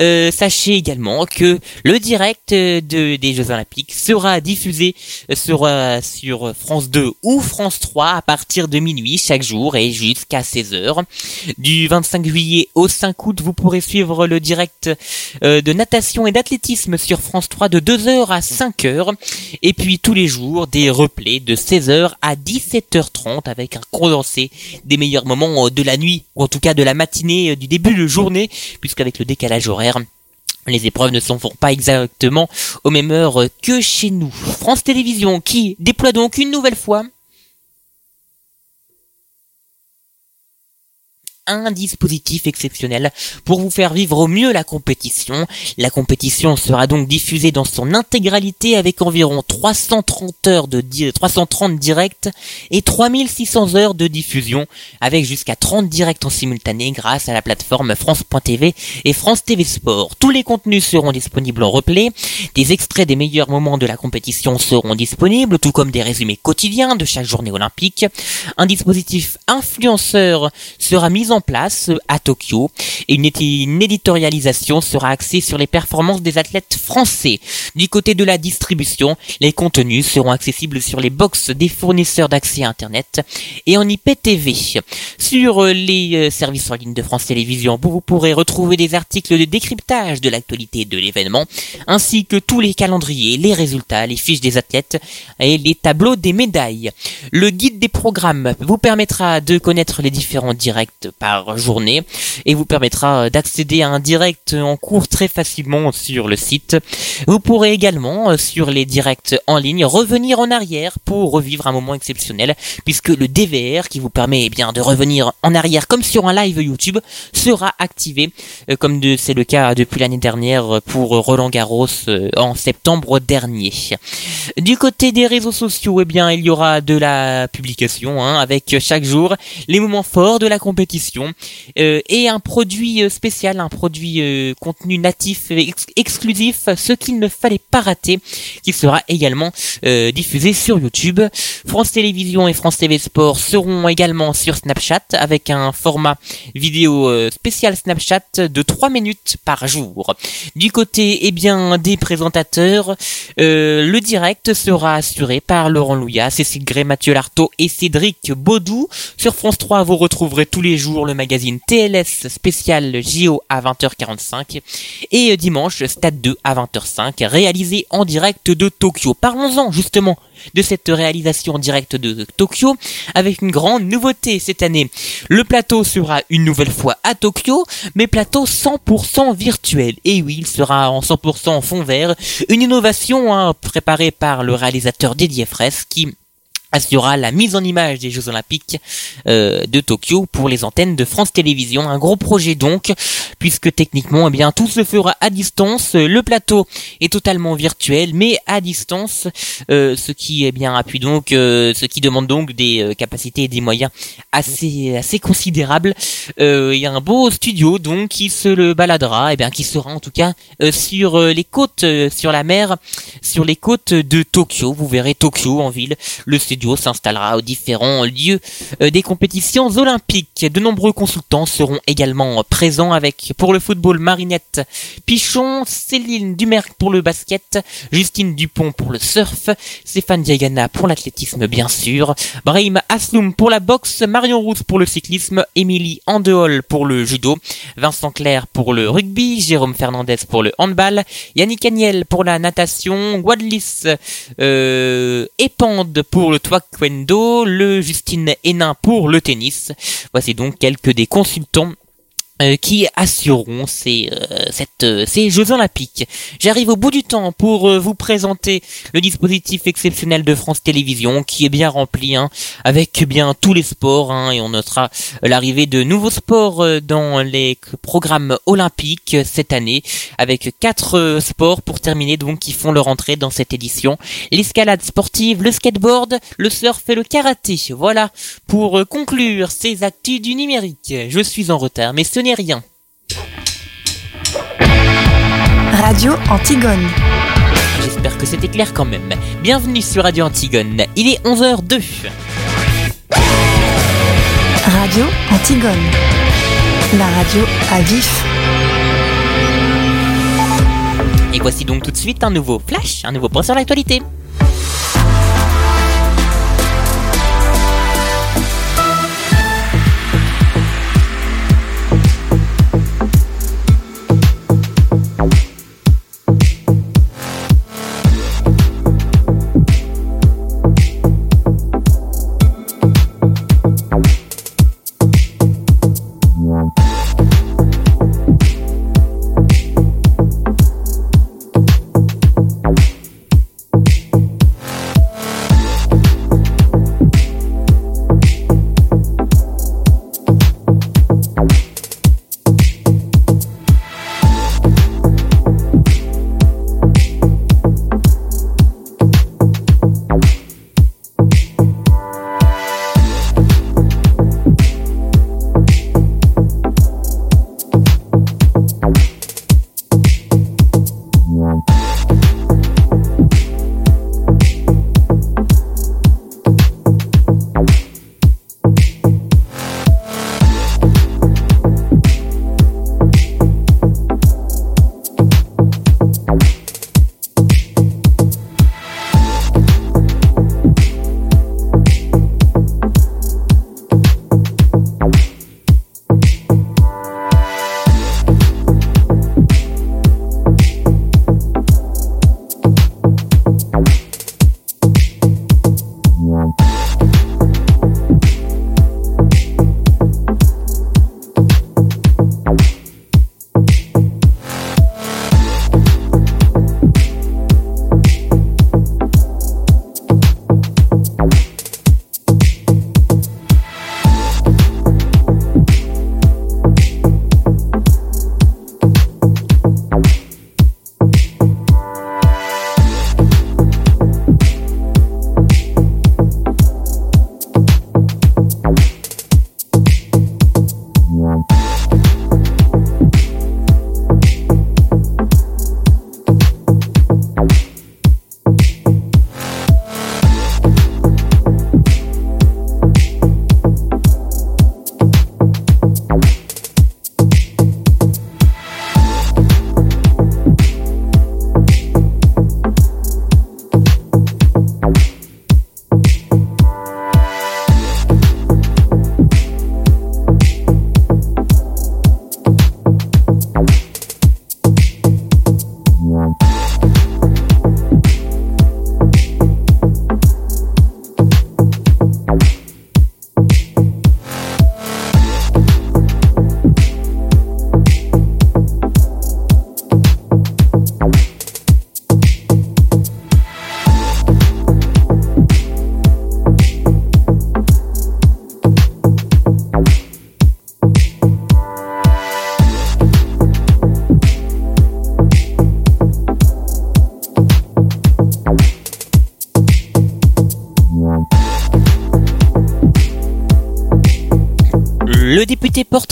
Euh, sachez également que le direct euh, de, des Jeux Olympiques sera diffusé euh, sur France 2 ou France 3 à partir de minuit chaque jour et jusqu'à 16h. Du 25 juillet au 5 août, vous pourrez suivre le direct de natation et d'athlétisme sur France 3 de 2h à 5h. Et puis tous les jours, des replays de 16h à 17h30 avec un condensé des meilleurs moments de la nuit, ou en tout cas de la matinée du début de journée, puisqu'avec le décalage horaire, les épreuves ne sont pas exactement aux mêmes heures que chez nous. France Télévisions qui déploie donc une nouvelle fois un dispositif exceptionnel pour vous faire vivre au mieux la compétition. La compétition sera donc diffusée dans son intégralité avec environ 330 heures de di- 330 directs et 3600 heures de diffusion avec jusqu'à 30 directs en simultané grâce à la plateforme France.tv et France TV Sport. Tous les contenus seront disponibles en replay. Des extraits des meilleurs moments de la compétition seront disponibles, tout comme des résumés quotidiens de chaque journée olympique. Un dispositif influenceur sera mis en place euh, à Tokyo et une, éditorialisation sera axée sur les performances des athlètes français. Du côté de la distribution, les contenus seront accessibles sur les box des fournisseurs d'accès à Internet et en IPTV. Sur euh, les euh, services en ligne de France Télévisions, vous pourrez retrouver des articles de décryptage de l'actualité de l'événement, ainsi que tous les calendriers, les résultats, les fiches des athlètes et les tableaux des médailles. Le guide des programmes vous permettra de connaître les différents directs par journée et vous permettra d'accéder à un direct en cours très facilement sur le site. Vous pourrez également, euh, sur les directs en ligne, revenir en arrière pour revivre un moment exceptionnel puisque le DVR qui vous permet eh bien de revenir en arrière comme sur un live YouTube sera activé euh, comme c'est le cas depuis l'année dernière pour Roland Garros euh, en septembre dernier. Du côté des réseaux sociaux, eh bien, il y aura de la publication hein, avec chaque jour les moments forts de la compétition euh, et un produit euh, spécial, un produit euh, contenu natif exclusif, ce qu'il ne fallait pas rater, qui sera également diffusé sur YouTube. France Télévisions et France TV Sport seront également sur Snapchat avec un format vidéo spécial Snapchat de 3 minutes par jour. Du côté eh bien des présentateurs, le direct sera assuré par Laurent Louillat, Cécile Gray, Mathieu Lartaud et Cédric Baudou. Sur France 3, vous retrouverez tous les jours le magazine TLS spécial JO à 20h45 et euh, dimanche Stade 2 à 20h05 réalisé en direct de Tokyo. Parlons-en justement de cette réalisation en direct de Tokyo avec une grande nouveauté cette année. Le plateau sera une nouvelle fois à Tokyo, mais plateau 100% virtuel. Et oui, il sera en 100% en fond vert. Une innovation hein, préparée par le réalisateur Didier Fraisse qui assurera la mise en image des Jeux Olympiques euh, de Tokyo pour les antennes de France Télévisions. Un gros projet donc, puisque techniquement, eh bien, tout se fera à distance. Le plateau est totalement virtuel, mais à distance, euh, ce qui eh bien appuie donc, euh, ce qui demande donc des euh, capacités et des moyens assez assez considérables. Euh, Il y a un beau studio donc qui se le baladera, et bien qui sera en tout cas euh, sur les côtes, sur la mer, sur les côtes de Tokyo. Vous verrez Tokyo en ville. Le s'installera aux différents lieux euh, des compétitions olympiques. De nombreux consultants seront également présents avec pour le football Marinette Pichon, Céline Dumerc pour le basket, Justine Dupont pour le surf, Stéphane Diagana pour l'athlétisme bien sûr, Brahim Asloum pour la boxe, Marion Rousse pour le cyclisme, Émilie Andehol pour le judo, Vincent Clair pour le rugby, Jérôme Fernandez pour le handball, Yannick Agnel pour la natation, Guadlis euh, pour le taekwondo, le Justine Hénin pour le tennis. Voici donc quelques des consultants euh, qui assureront ces, euh, cette, euh, ces Jeux Olympiques. J'arrive au bout du temps pour euh, vous présenter le dispositif exceptionnel de France Télévisions qui est bien rempli hein, avec bien tous les sports hein, et on notera l'arrivée de nouveaux sports euh, dans les programmes olympiques euh, cette année avec quatre sports pour terminer donc qui font leur entrée dans cette édition l'escalade sportive, le skateboard, le surf et le karaté. Voilà pour conclure ces actus du numérique. Je suis en retard mais ce n'est rien. Radio Antigone. J'espère que c'était clair quand même. Bienvenue sur Radio Antigone. Il est 11h02. Radio Antigone. La radio à vif. Et voici donc tout de suite un nouveau flash, un nouveau point sur l'actualité.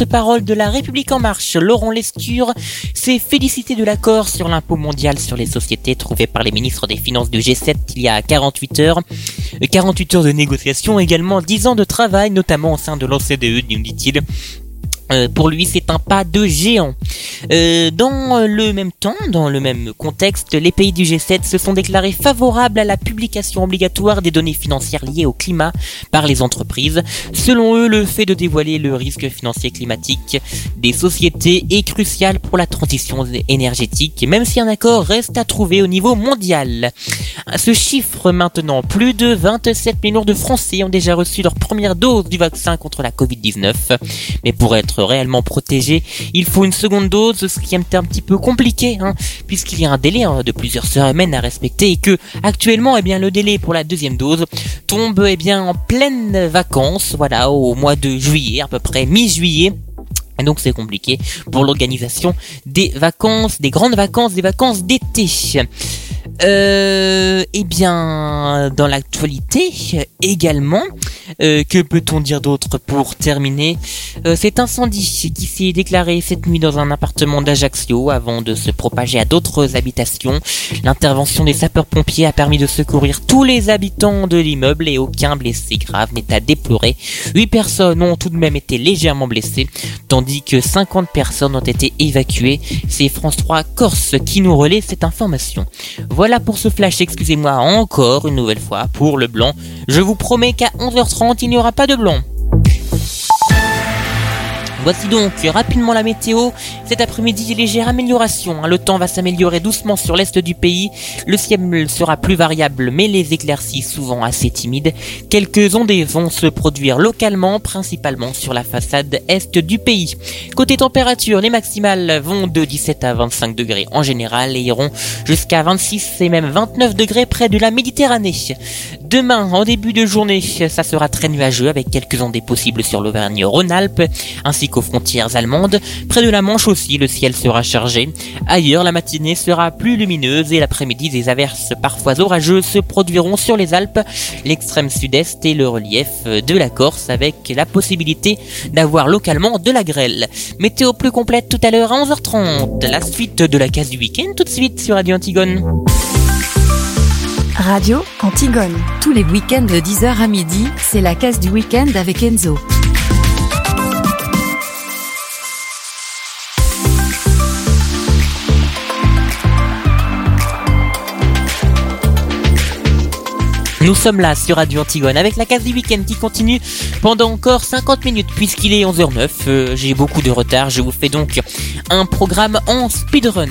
Porte-parole de la République en marche, Laurent Lescure, s'est félicité de l'accord sur l'impôt mondial sur les sociétés trouvé par les ministres des Finances du G7 il y a 48 heures. Euh, 48 heures de négociations, également 10 ans de travail, notamment au sein de l'OCDE, nous dit-il. Euh, pour lui, c'est un pas de géant. Euh, dans le même temps, dans le même contexte, les pays du G7 se sont déclarés favorables à la publication obligatoire des données financières liées au climat par les entreprises. Selon eux, le fait de dévoiler le risque financier climatique des sociétés est crucial pour la transition énergétique, même si un accord reste à trouver au niveau mondial. Ce chiffre maintenant, plus de 27 millions de Français ont déjà reçu leur première dose du vaccin contre la Covid-19. Mais pour être réellement protégé, il faut une seconde dose, ce qui est un petit peu compliqué, hein, puisqu'il y a un délai hein, de plusieurs semaines à respecter et que actuellement, eh bien, le délai pour la deuxième dose tombe eh bien en pleine vacances, voilà, au mois de juillet, à peu près mi-juillet. Et donc c'est compliqué pour l'organisation des vacances, des grandes vacances, des vacances d'été. Euh, eh bien, dans l'actualité également, euh, que peut-on dire d'autre pour terminer? Euh, Cet incendie qui s'est déclaré cette nuit dans un appartement d'Ajaccio avant de se propager à d'autres habitations. L'intervention des sapeurs-pompiers a permis de secourir tous les habitants de l'immeuble et aucun blessé grave n'est à déplorer. Huit personnes ont tout de même été légèrement blessées, tandis que 50 personnes ont été évacuées. C'est France 3 Corse qui nous relaie cette information. Voilà pour ce flash, excusez-moi encore une nouvelle fois pour le blanc. Je vous promets qu'à 11h30, il n'y aura pas de blanc. Voici donc rapidement la météo. Cet après-midi, légère amélioration. hein. Le temps va s'améliorer doucement sur l'est du pays. Le ciel sera plus variable, mais les éclaircies souvent assez timides. Quelques ondées vont se produire localement, principalement sur la façade est du pays. Côté température, les maximales vont de 17 à 25 degrés en général et iront jusqu'à 26 et même 29 degrés près de la Méditerranée. Demain, en début de journée, ça sera très nuageux avec quelques ondées possibles sur l'Auvergne-Rhône-Alpes ainsi qu'aux frontières allemandes. Près de la Manche aussi, le ciel sera chargé. Ailleurs, la matinée sera plus lumineuse et l'après-midi, des averses parfois orageuses se produiront sur les Alpes, l'extrême sud-est et le relief de la Corse avec la possibilité d'avoir localement de la grêle. Météo plus complète tout à l'heure à 11h30. La suite de la case du week-end tout de suite sur Radio Antigone. Radio Antigone. Tous les week-ends de 10h à midi, c'est la case du week-end avec Enzo. Nous sommes là sur Radio Antigone avec la case du week-end qui continue pendant encore 50 minutes puisqu'il est 11h09. Euh, J'ai beaucoup de retard. Je vous fais donc un programme en speedrun.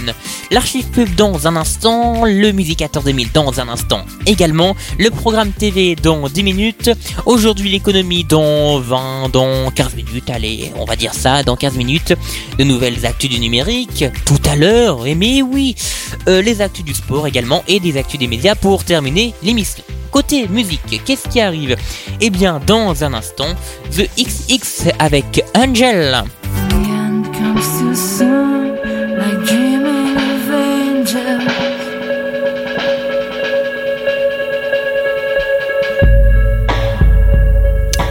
L'archive pub dans un instant, le Musicateur 2000 dans un instant également, le programme TV dans 10 minutes, aujourd'hui l'économie dans 20, dans 15 minutes, allez, on va dire ça, dans 15 minutes, de nouvelles actus du numérique, tout à l'heure, et mais oui, euh, les actus du sport également et des actus des médias pour terminer l'émission. Côté musique, qu'est-ce qui arrive? Eh bien, dans un instant, The XX avec Angel.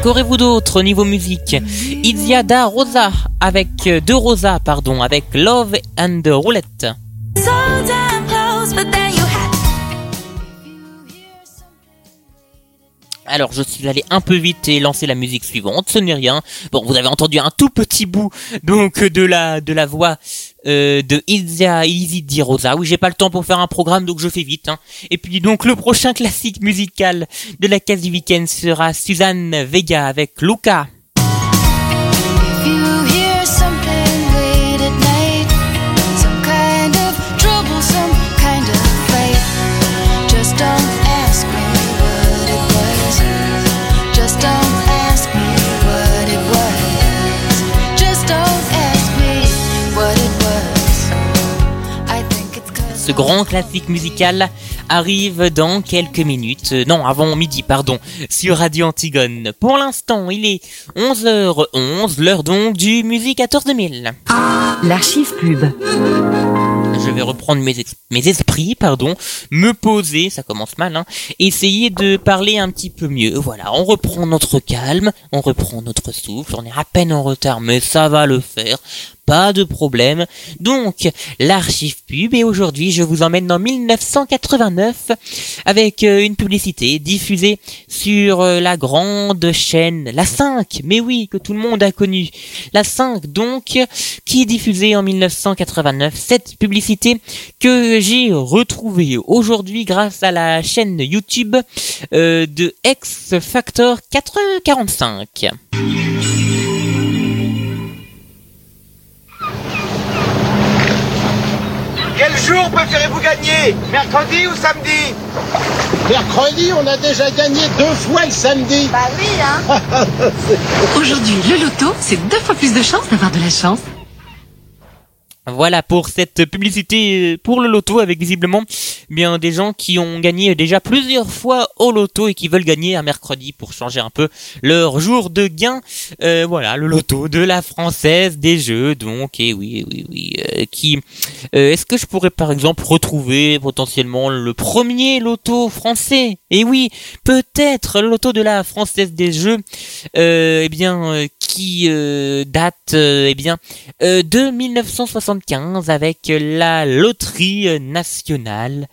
Qu'aurez-vous d'autre au niveau musique? Izia da Rosa avec De Rosa pardon avec Love and Roulette. Alors je suis allé un peu vite et lancer la musique suivante, ce n'est rien. Bon, vous avez entendu un tout petit bout donc de la de la voix euh, de Izia Easy Di Rosa. Oui, j'ai pas le temps pour faire un programme donc je fais vite. Hein. Et puis donc le prochain classique musical de la case du week-end sera Suzanne Vega avec Luca. Ce grand classique musical arrive dans quelques minutes. Euh, non, avant midi, pardon, sur Radio Antigone. Pour l'instant, il est 11h11, l'heure donc du Musicateur 2000. L'archive pub. je vais reprendre mes, mes esprits, pardon, me poser, ça commence mal, hein, essayer de parler un petit peu mieux. Voilà, on reprend notre calme, on reprend notre souffle, on est à peine en retard, mais ça va le faire. Pas de problème. Donc, l'archive pub, et aujourd'hui, je vous emmène dans 1989 avec euh, une publicité diffusée sur euh, la grande chaîne, la 5, mais oui, que tout le monde a connu. La 5, donc, qui diffusée en 1989. Cette publicité que j'ai retrouvée aujourd'hui grâce à la chaîne YouTube euh, de X Factor 445. Quel jour préférez-vous gagner Mercredi ou samedi? Mercredi, on a déjà gagné deux fois le samedi. Bah oui, hein Aujourd'hui, le loto, c'est deux fois plus de chances d'avoir de la chance. Voilà pour cette publicité euh, pour le loto avec visiblement bien des gens qui ont gagné déjà plusieurs fois au loto et qui veulent gagner un mercredi pour changer un peu leur jour de gain. Euh, voilà le loto de la française des jeux donc et oui oui oui euh, qui est-ce que je pourrais par exemple retrouver potentiellement le premier loto français? Et oui peut-être le loto de la française des jeux eh bien qui euh, date euh, eh bien euh, de 1975 avec la loterie nationale,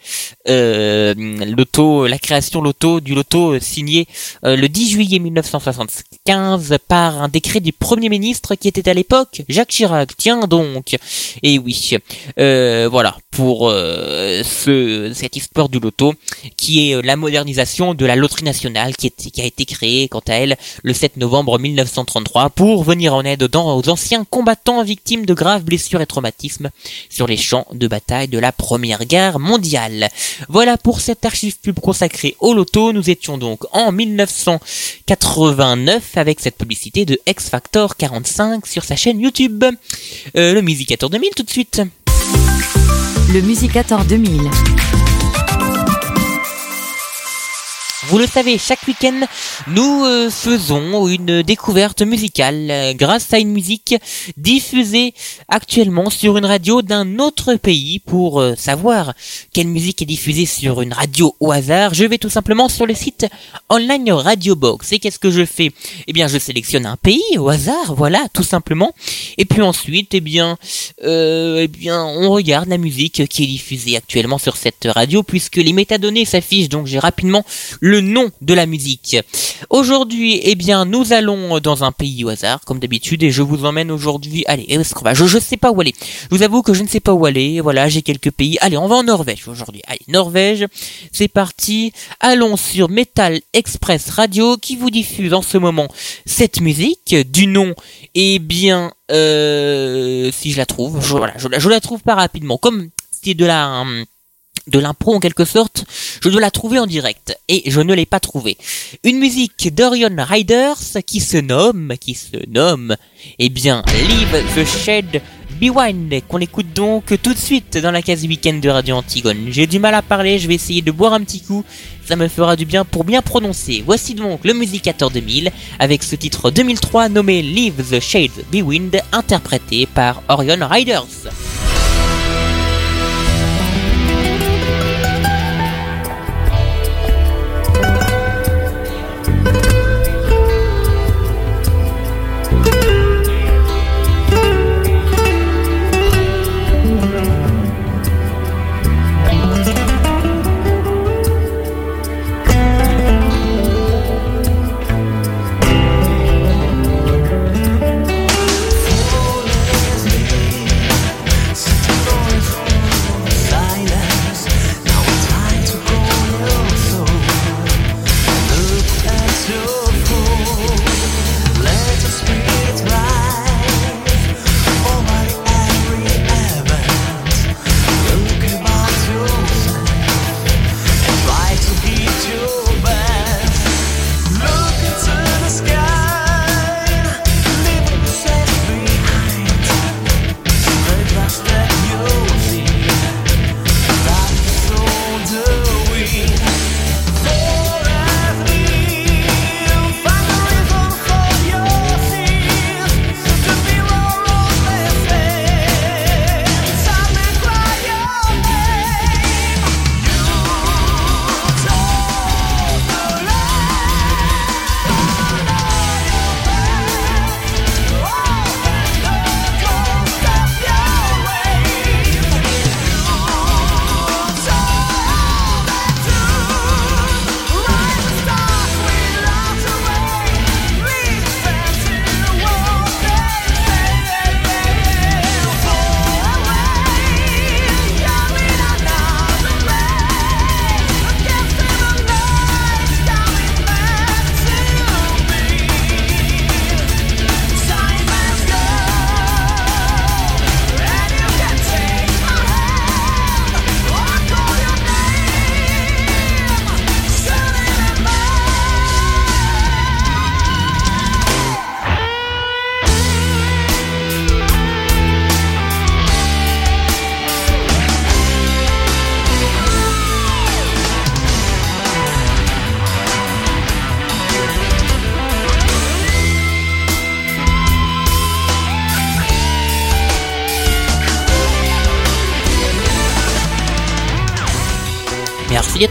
euh, loto, la création loto du loto signé euh, le 10 juillet 1975 par un décret du premier ministre qui était à l'époque Jacques Chirac. Tiens donc, et oui, euh, voilà pour ce, cette histoire du loto qui est la modernisation de la loterie nationale qui, est, qui a été créée quant à elle le 7 novembre 1933 pour venir en aide aux anciens combattants victimes de graves blessures et traumatismes sur les champs de bataille de la Première Guerre mondiale. Voilà pour cette archive pub consacrée au loto. Nous étions donc en 1989 avec cette publicité de X Factor 45 sur sa chaîne YouTube. Euh, le Musicator 2000 tout de suite. Le Musicator 2000. Vous le savez, chaque week-end, nous euh, faisons une découverte musicale euh, grâce à une musique diffusée actuellement sur une radio d'un autre pays. Pour euh, savoir quelle musique est diffusée sur une radio au hasard, je vais tout simplement sur le site online Radio Box. Et qu'est-ce que je fais? Eh bien, je sélectionne un pays au hasard, voilà, tout simplement. Et puis ensuite, eh bien, eh bien, on regarde la musique qui est diffusée actuellement sur cette radio, puisque les métadonnées s'affichent. Donc, j'ai rapidement nom de la musique. Aujourd'hui, eh bien, nous allons dans un pays au hasard, comme d'habitude, et je vous emmène aujourd'hui. Allez, où est-ce qu'on va? Je, je sais pas où aller. Je vous avoue que je ne sais pas où aller. Voilà, j'ai quelques pays. Allez, on va en Norvège aujourd'hui. Allez, Norvège, c'est parti. Allons sur Metal Express Radio qui vous diffuse en ce moment cette musique du nom. Eh bien, euh, si je la trouve, je, voilà, je la trouve pas rapidement. Comme c'est de la hum, de l'impro en quelque sorte, je dois la trouver en direct et je ne l'ai pas trouvée. Une musique d'Orion Riders qui se nomme, qui se nomme, eh bien, Leave the Shed Behind, qu'on écoute donc tout de suite dans la case week-end de Radio Antigone. J'ai du mal à parler, je vais essayer de boire un petit coup, ça me fera du bien pour bien prononcer. Voici donc le Musicator 2000 avec ce titre 2003 nommé Leave the Shades Behind, interprété par Orion Riders.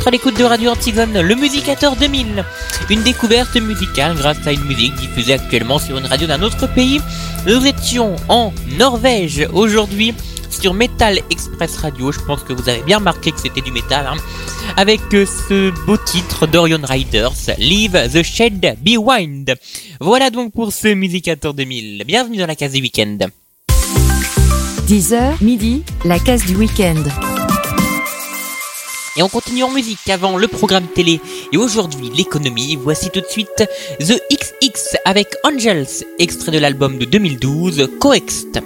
À l'écoute de Radio Antigone, le Musicateur 2000. Une découverte musicale grâce à une musique diffusée actuellement sur une radio d'un autre pays. Nous étions en Norvège aujourd'hui sur Metal Express Radio. Je pense que vous avez bien remarqué que c'était du métal. hein. Avec euh, ce beau titre d'Orion Riders, Leave the Shed Behind. Voilà donc pour ce Musicateur 2000. Bienvenue dans la case du week-end. 10h, midi, la case du week-end. Et on continue en musique avant le programme télé et aujourd'hui l'économie. Voici tout de suite The XX avec Angels, extrait de l'album de 2012 Coext.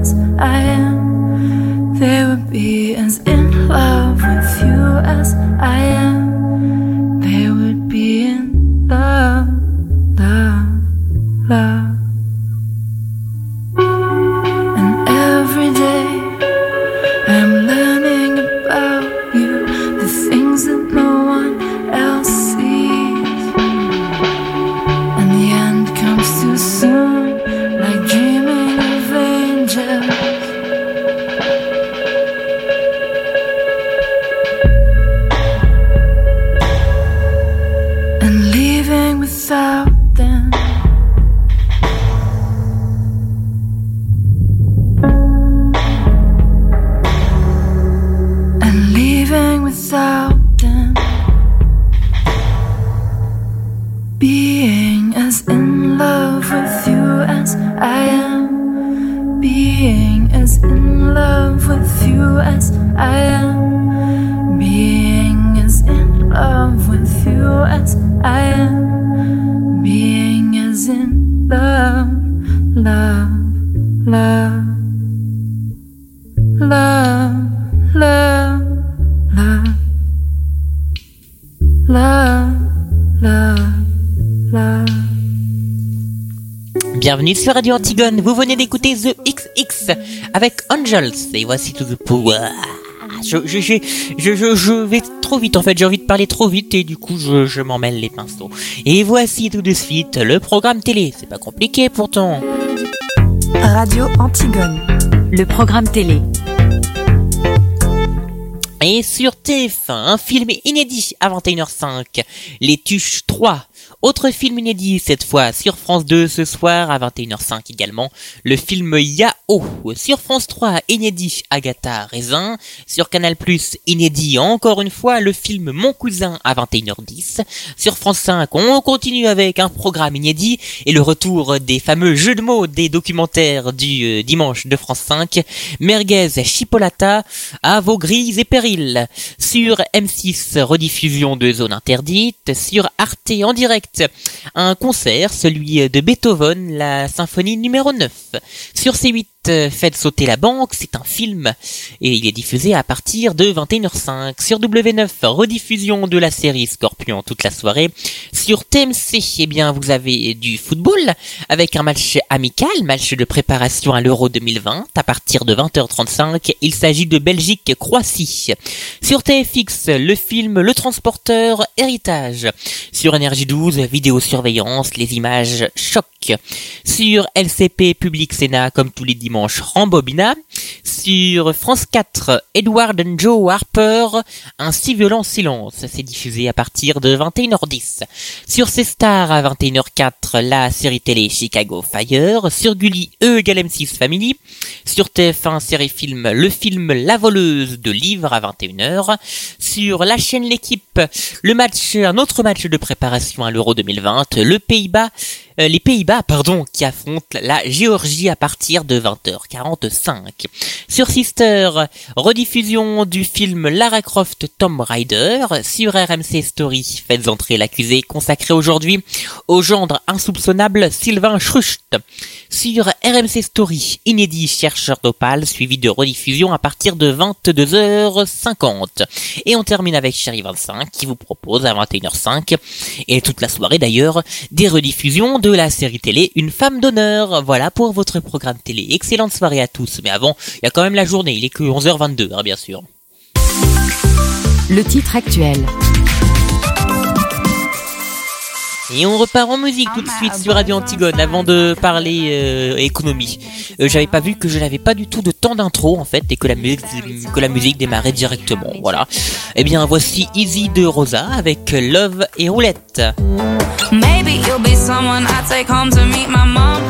As I am. They would be as in love with you as I am. Bienvenue sur Radio Antigone. Vous venez d'écouter The XX avec Angels et voici tout the power. Je, je, je, je, je, vais trop vite en fait, j'ai envie de parler trop vite et du coup je, je m'en mêle les pinceaux. Et voici tout de suite le programme télé. C'est pas compliqué pourtant. Radio Antigone. Le programme télé. Et sur TF1, un film inédit à 21h05, Les Tuches 3. Autre film inédit, cette fois sur France 2 ce soir à 21h05 également, le film Yao. Sur France 3, inédit Agatha Raisin. Sur Canal+, inédit encore une fois, le film Mon Cousin à 21h10. Sur France 5, on continue avec un programme inédit et le retour des fameux jeux de mots des documentaires du euh, dimanche de France 5. Merguez Chipolata, à vos et périls. Sur M6, rediffusion de Zone Interdite. Sur Arte en direct, un concert, celui de Beethoven, la symphonie numéro 9. Sur C8, euh, Faites sauter la banque, c'est un film et il est diffusé à partir de 21h05. Sur W9, rediffusion de la série Scorpion toute la soirée. Sur TMC, eh bien, vous avez du football avec un match amical, match de préparation à l'Euro 2020 à partir de 20h35. Il s'agit de Belgique-Croatie. Sur TFX, le film Le Transporteur Héritage. Sur Énergie 12, vidéosurveillance, les images choc. Sur LCP Public Sénat, comme tous les dimanches, dimanche sur France 4, Edward and Joe Harper, Un si violent silence. C'est diffusé à partir de 21h10. Sur C-Star à 21h04, la série télé Chicago Fire. Sur Gulli, E égale M6 Family. Sur TF1, série film, le film La voleuse de livres à 21h. Sur la chaîne L'équipe, le match, un autre match de préparation à l'Euro 2020, le Pays-Bas euh, les Pays-Bas, pardon, qui affrontent la Géorgie à partir de 20h45. Sur Sister, rediffusion du film Lara Croft Tomb Raider. Sur RMC Story, faites entrer l'accusé consacré aujourd'hui au gendre insoupçonnable Sylvain Schrucht. Sur RMC Story, inédit chercheur d'opale, suivi de rediffusion à partir de 22h50. Et on termine avec Chéri 25 qui vous propose à 21h05 et toute la soirée d'ailleurs des rediffusions de la série télé Une femme d'honneur. Voilà pour votre programme télé. Excellente soirée à tous. Mais avant, il y a quand même la journée. Il est que 11h22, hein, bien sûr. Le titre actuel. Et on repart en musique tout de suite sur Radio Antigone avant de parler euh, économie. Euh, J'avais pas vu que je n'avais pas du tout de temps d'intro en fait et que la musique que la musique démarrait directement. Voilà. Eh bien voici Easy de Rosa avec Love et Roulette. Maybe you'll be someone I take home to meet my mom.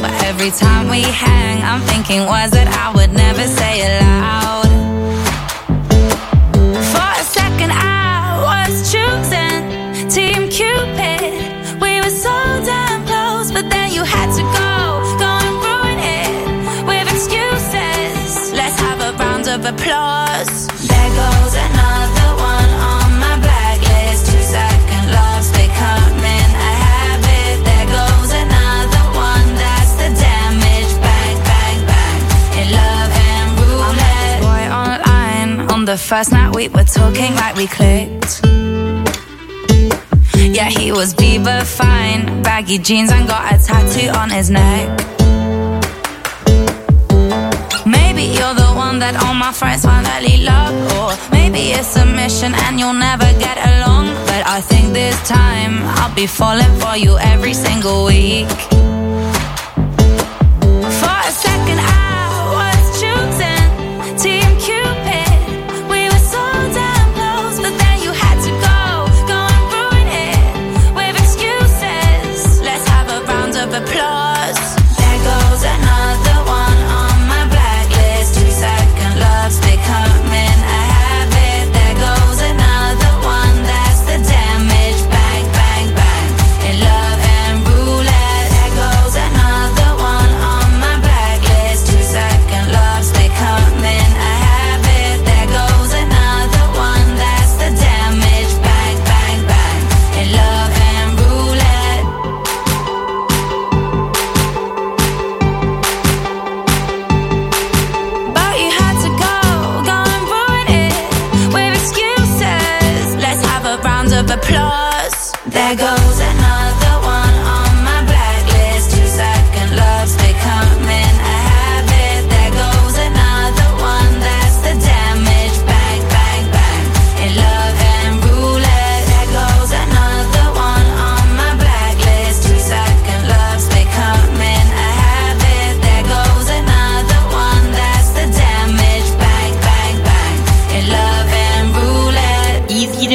But every time we hang, I'm thinking I would never say. Of applause. There goes another one on my blacklist. Two second loves, they come in a habit. There goes another one. That's the damage. Bang, bang, bang. In love and roulette. Boy online. On the first night we were talking like we clicked. Yeah, he was Bieber fine. Baggy jeans and got a tattoo on his neck. Maybe you're the one that all my friends finally love. Or maybe it's a mission and you'll never get along. But I think this time I'll be falling for you every single week.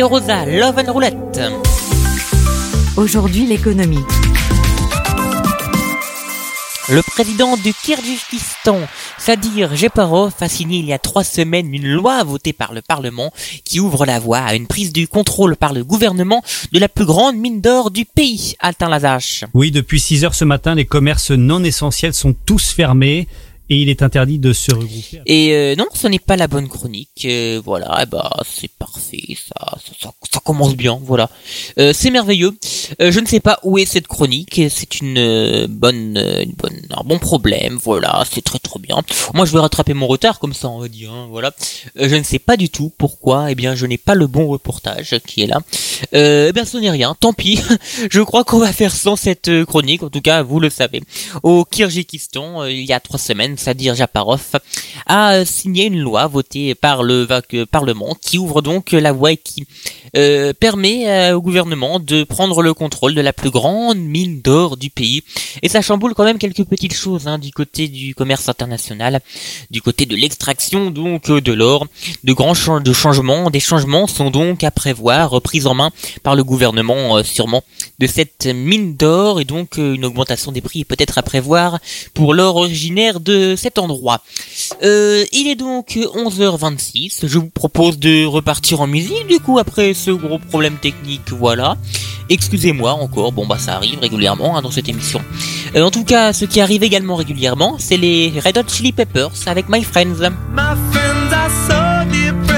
Rosa, Love and Roulette. Aujourd'hui l'économie. Le président du Kyrgyzstan, Sadir Jeparov, a signé il y a trois semaines une loi votée par le Parlement qui ouvre la voie à une prise du contrôle par le gouvernement de la plus grande mine d'or du pays, Altin Lazache. Oui, depuis 6 heures ce matin, les commerces non essentiels sont tous fermés et il est interdit de se regrouper. Et euh, non, ce n'est pas la bonne chronique. euh, voilà, ben, c'est parfait, ça, ça, ça, commence bien. Voilà, Euh, c'est merveilleux. Euh, je ne sais pas où est cette chronique. C'est une euh, bonne, euh, une bonne, un bon problème. Voilà, c'est très très bien. Moi, je vais rattraper mon retard comme ça, on va dire. hein, voilà. Je ne sais pas du tout pourquoi. Eh bien, je n'ai pas le bon reportage qui est là. Eh bien, ce n'est rien. Tant pis. je crois qu'on va faire sans cette chronique. En tout cas, vous le savez. Au euh, il y a trois semaines, Sadir Japarov a euh, signé une loi votée par le Parlement qui ouvre donc la voie et qui euh, permet euh, au gouvernement de prendre le contrôle de la plus grande mine d'or du pays. Et ça chamboule quand même quelques petites choses hein, du côté du commerce international, du côté de l'extraction donc de l'or. De grands de changements, des changements sont donc à prévoir, euh, pris en main par le gouvernement sûrement de cette mine d'or et donc une augmentation des prix est peut-être à prévoir pour l'or originaire de cet endroit. Euh, il est donc 11h26. Je vous propose de repartir en musique du coup après ce gros problème technique, voilà. Excusez-moi encore, bon bah ça arrive régulièrement hein, dans cette émission. Euh, en tout cas, ce qui arrive également régulièrement, c'est les Red Hot Chili Peppers avec My Friends. My friends are so depressed.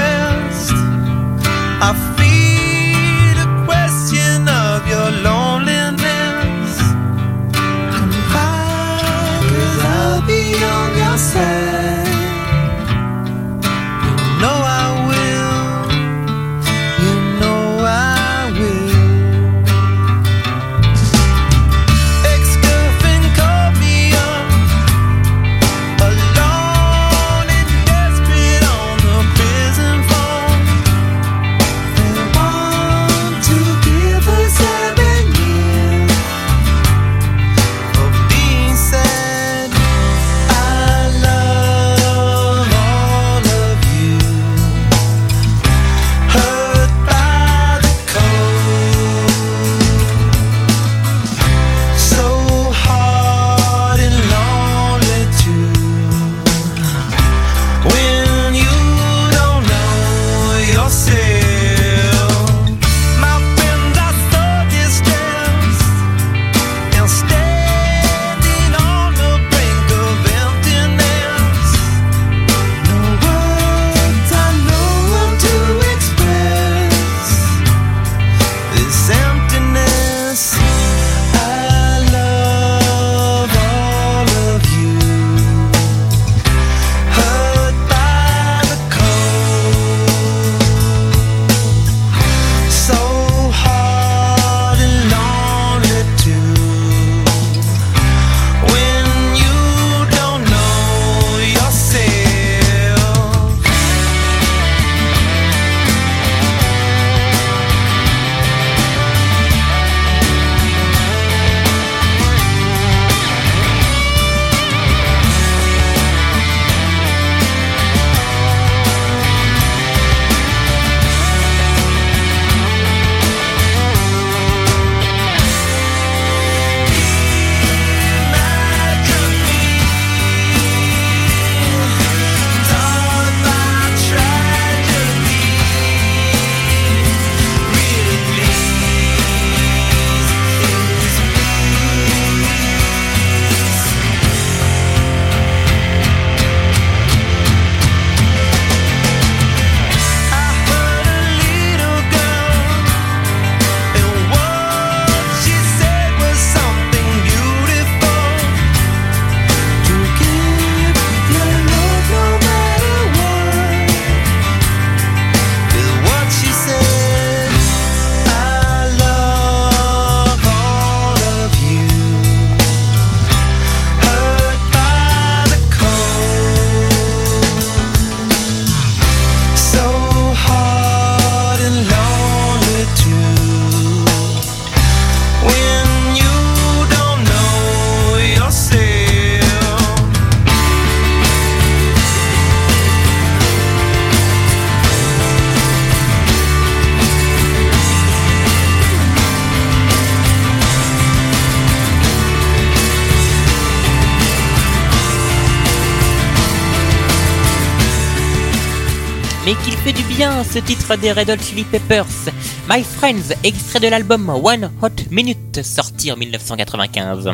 Ce titre des Red Hot Chili Peppers. My Friends, extrait de l'album One Hot Minute, sorti en 1995.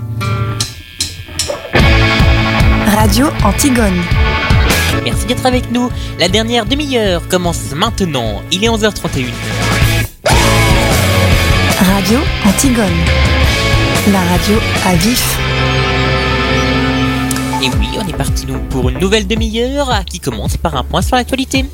Radio Antigone. Merci d'être avec nous. La dernière demi-heure commence maintenant. Il est 11h31. Radio Antigone. La radio à vif. Et oui, on est parti nous pour une nouvelle demi-heure qui commence par un point sur l'actualité.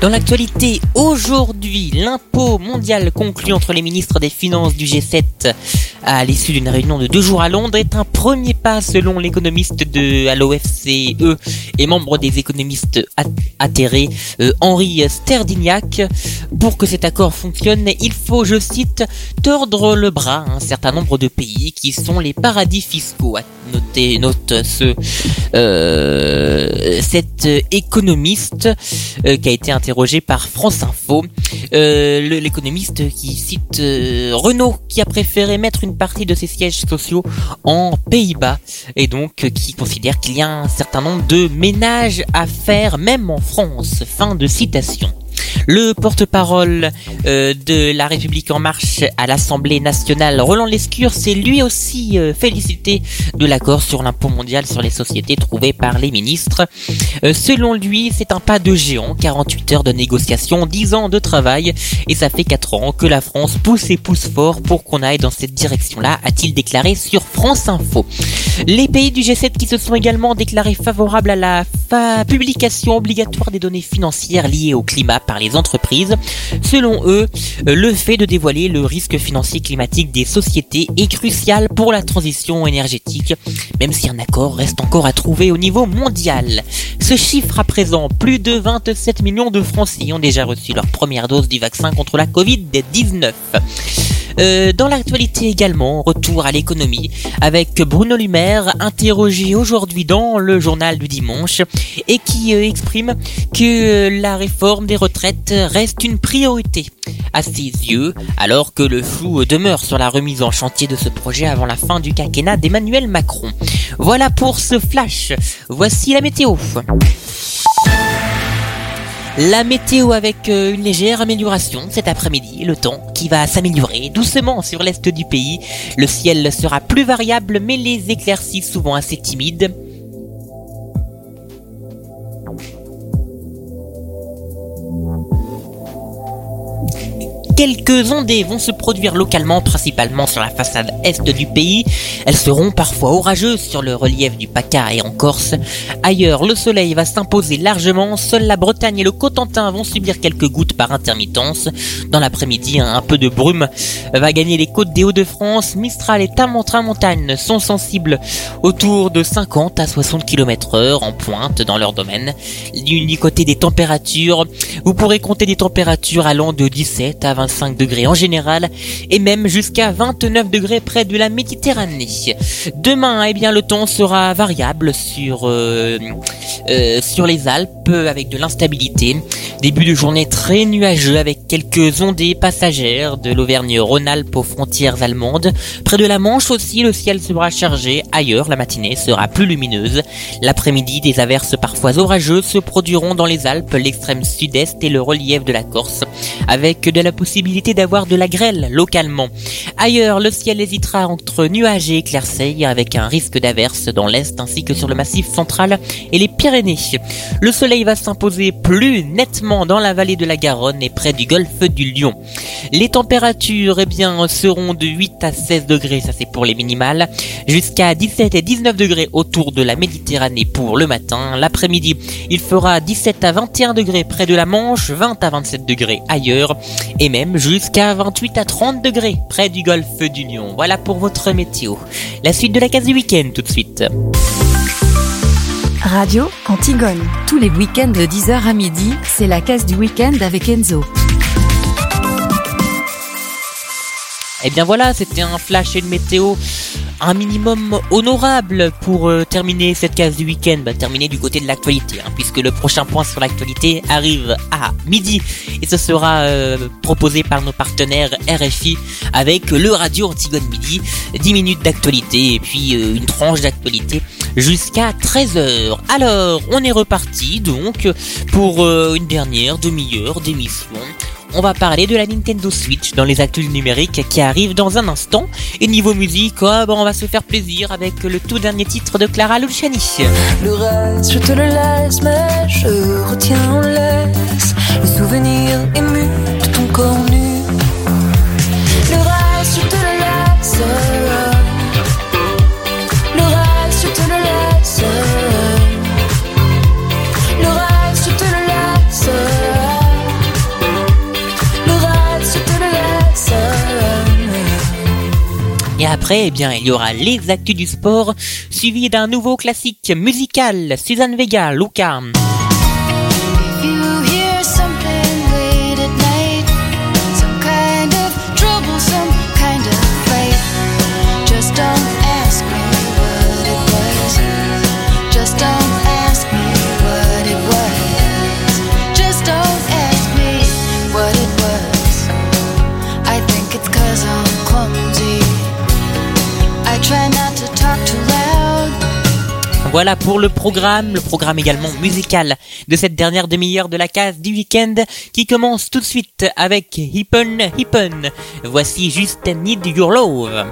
Dans l'actualité, aujourd'hui, l'impôt mondial conclu entre les ministres des Finances du G7 à l'issue d'une réunion de deux jours à Londres est un premier pas selon l'économiste de à l'OFCE et membre des économistes at- atterrés euh, Henri Sterdignac. Pour que cet accord fonctionne, il faut, je cite, tordre le bras à un certain nombre de pays qui sont les paradis fiscaux. Noté, note ce, euh, cet économiste euh, qui a été interrogé par France Info. Euh, L'économiste qui cite euh, Renault qui a préféré mettre une partie de ses sièges sociaux en Pays-Bas et donc euh, qui considère qu'il y a un certain nombre de ménages à faire même en France. Fin de citation. Le porte-parole euh, de La République En Marche à l'Assemblée nationale, Roland Lescure, s'est lui aussi euh, félicité de l'accord sur l'impôt mondial sur les sociétés trouvé par les ministres. Euh, selon lui, c'est un pas de géant, 48 heures de négociation, 10 ans de travail, et ça fait 4 ans que la France pousse et pousse fort pour qu'on aille dans cette direction-là, a-t-il déclaré sur France Info. Les pays du G7 qui se sont également déclarés favorables à la publication obligatoire des données financières liées au climat par les entreprises. Selon eux, euh, le fait de dévoiler le risque financier climatique des sociétés est crucial pour la transition énergétique, même si un accord reste encore à trouver au niveau mondial. Ce chiffre à présent, plus de 27 millions de Français ont déjà reçu leur première dose du vaccin contre la Covid-19. Euh, dans l'actualité également, retour à l'économie avec Bruno Le Maire interrogé aujourd'hui dans le journal du dimanche et qui euh, exprime que la réforme des retraites reste une priorité à ses yeux alors que le flou demeure sur la remise en chantier de ce projet avant la fin du quinquennat d'Emmanuel Macron. Voilà pour ce flash. Voici la météo. La météo avec euh, une légère amélioration cet après-midi, le temps qui va s'améliorer doucement sur l'est du pays. Le ciel sera plus variable mais les éclaircies souvent assez timides. Quelques ondées vont se produire localement, principalement sur la façade est du pays. Elles seront parfois orageuses sur le relief du PACA et en Corse. Ailleurs, le soleil va s'imposer largement. Seule la Bretagne et le Cotentin vont subir quelques gouttes par intermittence. Dans l'après-midi, un peu de brume va gagner les côtes des Hauts-de-France. Mistral et Tramontane sont sensibles autour de 50 à 60 km heure en pointe dans leur domaine. Du, côté des températures, vous pourrez compter des températures allant de 17 à 25 degrés en général et même jusqu'à 29 degrés près de la Méditerranée. Demain, eh bien, le temps sera variable sur euh, euh, sur les Alpes avec de l'instabilité. Début de journée très nuageux avec quelques ondées passagères de l'Auvergne-Rhône-Alpes aux frontières allemandes. Près de la Manche aussi, le ciel sera chargé. Ailleurs, la matinée sera plus lumineuse. L'après-midi, des averses parfois orageuses se produiront dans les Alpes, l'extrême sud-est et le relief de la Corse, avec de la possibilité d'avoir de la grêle localement. Ailleurs, le ciel hésitera entre nuages et éclaircies avec un risque d'averse dans l'est ainsi que sur le massif central et les Pyrénées. Le soleil va s'imposer plus nettement dans la vallée de la Garonne et près du golfe du Lion. Les températures, eh bien, seront de 8 à 16 degrés, ça c'est pour les minimales, jusqu'à 17 et 19 degrés autour de la Méditerranée pour le matin. L'après-midi, il fera 17 à 21 degrés près de la Manche, 20 à 27 degrés ailleurs, et même jusqu'à 28 à 30 degrés près du golfe du Lion. Voilà pour votre météo. La suite de la case du week-end tout de suite. Radio Antigone. Tous les week-ends de 10h à midi, c'est la case du week-end avec Enzo. Et Eh bien voilà, c'était un flash et une météo un minimum honorable pour euh, terminer cette case du week-end, bah, terminer du côté de l'actualité, hein, puisque le prochain point sur l'actualité arrive à midi et ce sera euh, proposé par nos partenaires RFI avec le Radio Antigone Midi, 10 minutes d'actualité et puis euh, une tranche d'actualité jusqu'à 13h. Alors, on est reparti donc pour euh, une dernière demi-heure d'émission. On va parler de la Nintendo Switch dans les actus numériques qui arrivent dans un instant. Et niveau musique, oh, bah, on va se faire plaisir avec le tout dernier titre de Clara Luciani. Le reste, je te le laisse, mais je retiens en laisse le souvenir ému de ton corps nu. Le reste, je te le laisse. Le reste, je te le laisse. Et après, eh bien, il y aura les actus du sport, suivi d'un nouveau classique musical, Suzanne Vega, Luca. Voilà pour le programme, le programme également musical de cette dernière demi-heure de la case du week-end qui commence tout de suite avec Hippen Hippen. Voici juste Need Your Love.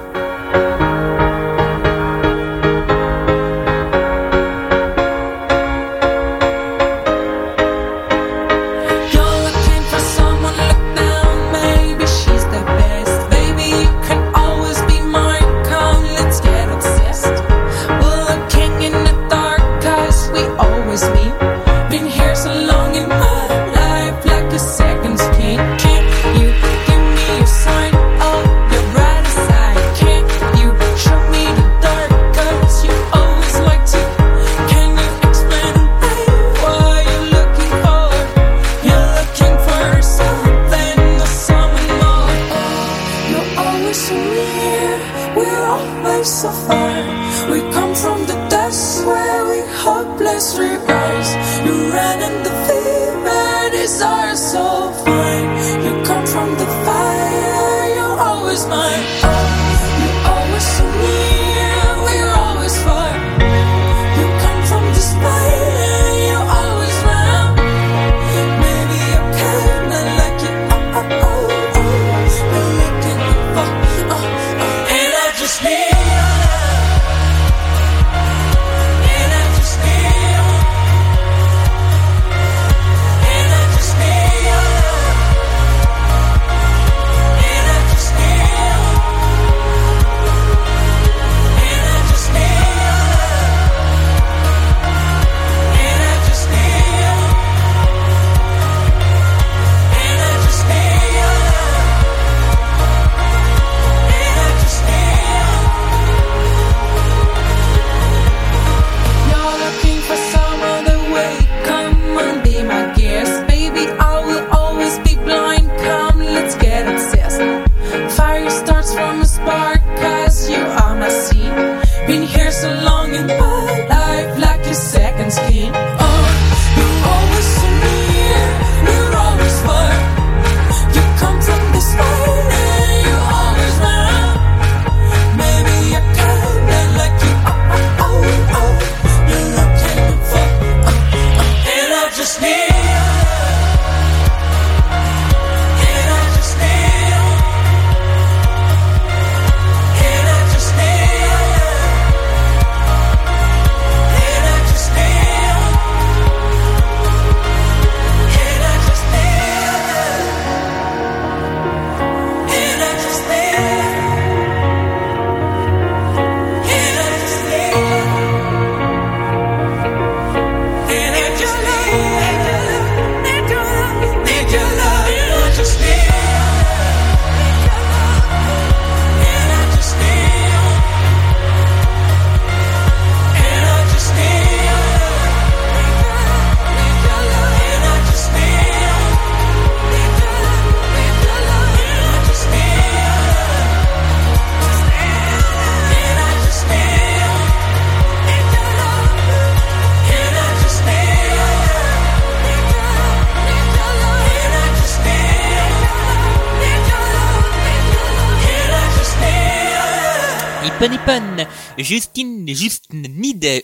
Justine, juste need,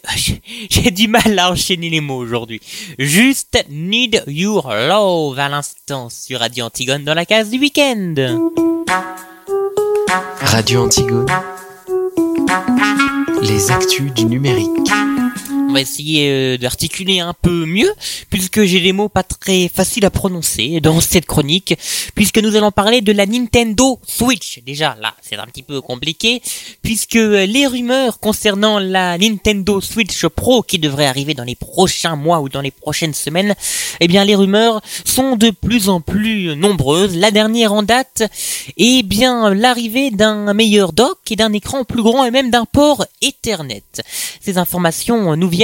j'ai- du mal à enchaîner les mots aujourd'hui. Juste need your love à l'instant sur Radio Antigone dans la case du week-end. Radio Antigone. Les actus du numérique. On va essayer euh, d'articuler un peu mieux, puisque j'ai des mots pas très faciles à prononcer dans cette chronique, puisque nous allons parler de la Nintendo Switch. Déjà, là, c'est un petit peu compliqué, puisque euh, les rumeurs concernant la Nintendo Switch Pro, qui devrait arriver dans les prochains mois ou dans les prochaines semaines, eh bien, les rumeurs sont de plus en plus nombreuses. La dernière en date, eh bien, l'arrivée d'un meilleur dock et d'un écran plus grand et même d'un port Ethernet. Ces informations nous viennent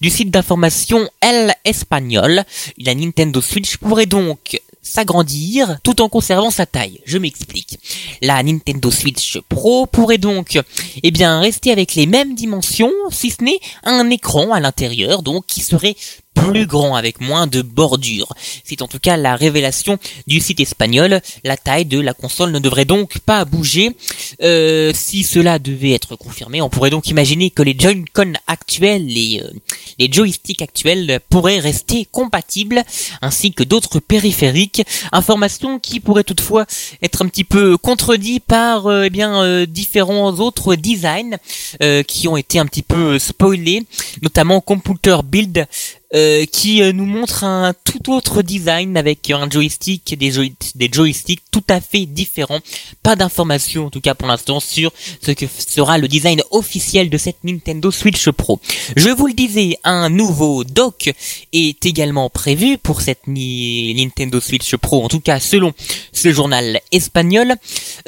du site d'information El Espagnol. La Nintendo Switch pourrait donc s'agrandir tout en conservant sa taille. Je m'explique. La Nintendo Switch Pro pourrait donc, eh bien, rester avec les mêmes dimensions, si ce n'est un écran à l'intérieur, donc qui serait plus grand avec moins de bordures. C'est en tout cas la révélation du site espagnol. La taille de la console ne devrait donc pas bouger. Euh, si cela devait être confirmé, on pourrait donc imaginer que les Joy-Con actuels, les, euh, les joysticks actuels pourraient rester compatibles, ainsi que d'autres périphériques. Information qui pourrait toutefois être un petit peu contredit par euh, eh bien euh, différents autres designs euh, qui ont été un petit peu spoilés, notamment Computer Build euh, qui euh, nous montre un tout autre design avec un joystick, des, joy- joysticks tout à fait différents. Pas d'informations en tout cas pour l'instant sur ce que sera le design officiel de cette Nintendo Switch Pro. Je vous le disais, un nouveau dock est également prévu pour cette ni- Nintendo Switch Pro, en tout cas selon ce journal espagnol.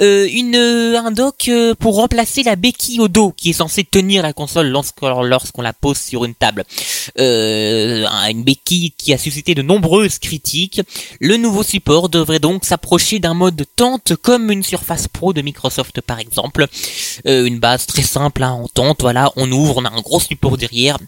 Euh, une, euh, un dock euh, pour remplacer la béquille au dos qui est censée tenir la console lorsqu'on lorsqu'on la pose sur une table. Euh, une béquille qui a suscité de nombreuses critiques. Le nouveau support devrait donc s'approcher d'un mode tente comme une Surface Pro de Microsoft par exemple. Euh, une base très simple hein, en tente, voilà, on ouvre, on a un gros support derrière.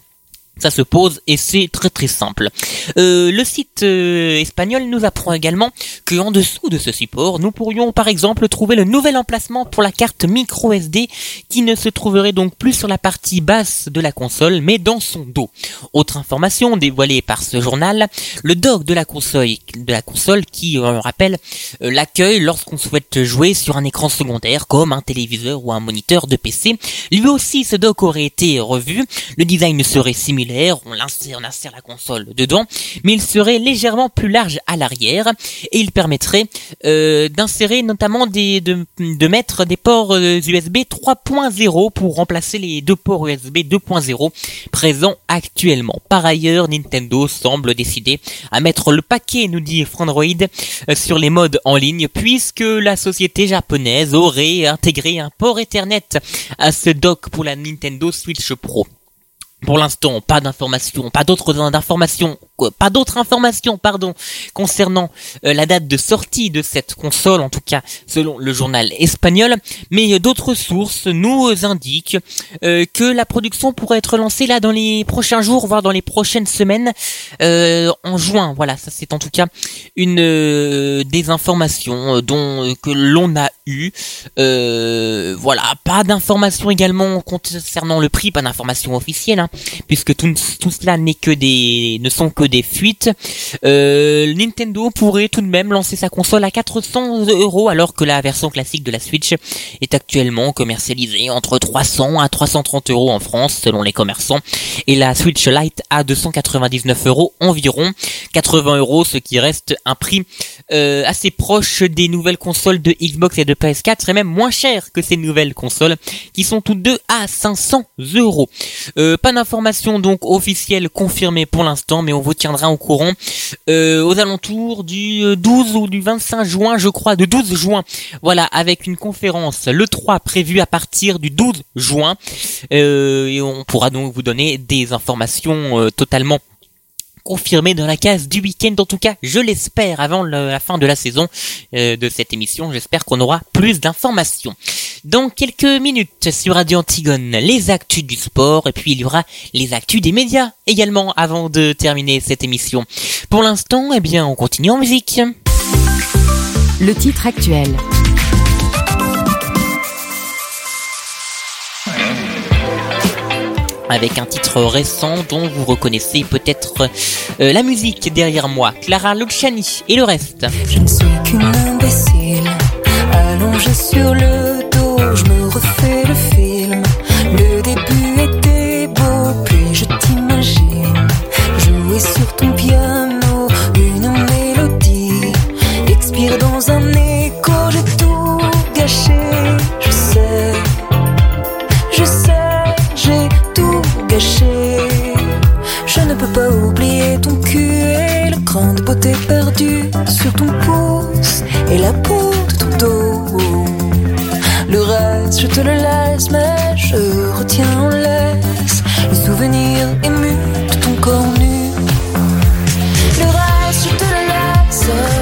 Ça se pose et c'est très très simple. Euh, le site euh, espagnol nous apprend également que en dessous de ce support, nous pourrions par exemple trouver le nouvel emplacement pour la carte micro SD qui ne se trouverait donc plus sur la partie basse de la console mais dans son dos. Autre information dévoilée par ce journal, le dock de la console, de la console qui, on le rappelle, euh, l'accueille lorsqu'on souhaite jouer sur un écran secondaire comme un téléviseur ou un moniteur de PC. Lui aussi, ce dock aurait été revu. Le design serait similaire, on insère, on insère la console dedans, mais il serait légèrement plus large à l'arrière et il permettrait euh, d'insérer notamment des, de, de mettre des ports euh, USB 3.0 pour remplacer les deux ports USB 2.0 présents actuellement. Par ailleurs, Nintendo semble décider à mettre le paquet, nous dit Frandroid, euh, sur les modes en ligne, puisque la société japonaise aurait intégré un port Ethernet à ce dock pour la Nintendo Switch Pro. Pour l'instant, pas d'informations, pas d'autres informations, pas d'autres informations, pardon, concernant euh, la date de sortie de cette console, en tout cas selon le journal espagnol, mais euh, d'autres sources nous indiquent euh, que la production pourrait être lancée là dans les prochains jours, voire dans les prochaines semaines, en juin. Voilà, ça c'est en tout cas une des informations dont que l'on a eu. Voilà, pas d'informations également concernant le prix, pas d'informations officielles, hein, puisque tout, cela n'est que des, ne sont que des fuites. Euh, Nintendo pourrait tout de même lancer sa console à 400 euros, alors que la version classique de la Switch est actuellement commercialisée entre 300 à 330 euros en France, selon les commerçants, et la Switch Lite à 299 euros environ, 80 euros, ce qui reste un prix euh, assez proche des nouvelles consoles de Xbox et de PS4, et même moins cher que ces nouvelles consoles, qui sont toutes deux à 500 euros. Euh, pas d'informations donc officielles confirmées pour l'instant, mais on vous tiendra au courant euh, aux alentours du euh, 12 ou du 25 juin, je crois, de 12 juin. Voilà, avec une conférence le 3 prévue à partir du 12 juin, Euh, et on pourra donc vous donner des informations euh, totalement confirmé dans la case du week-end. En tout cas, je l'espère avant la fin de la saison euh, de cette émission. J'espère qu'on aura plus d'informations. Dans quelques minutes sur Radio Antigone, les actus du sport et puis il y aura les actus des médias également avant de terminer cette émission. Pour l'instant, eh bien, on continue en musique. Le titre actuel. Avec un titre récent dont vous reconnaissez peut-être euh, la musique derrière moi, Clara Luciani et le reste. Je ne suis qu'une imbécile, allongée sur le dos, je me refais le film. Le début était beau, puis je t'imagine jouer sur perdu sur ton pouce et la peau de ton dos. Le reste, je te le laisse, mais je retiens en laisse les souvenirs émus de ton corps nu. Le reste, je te le laisse.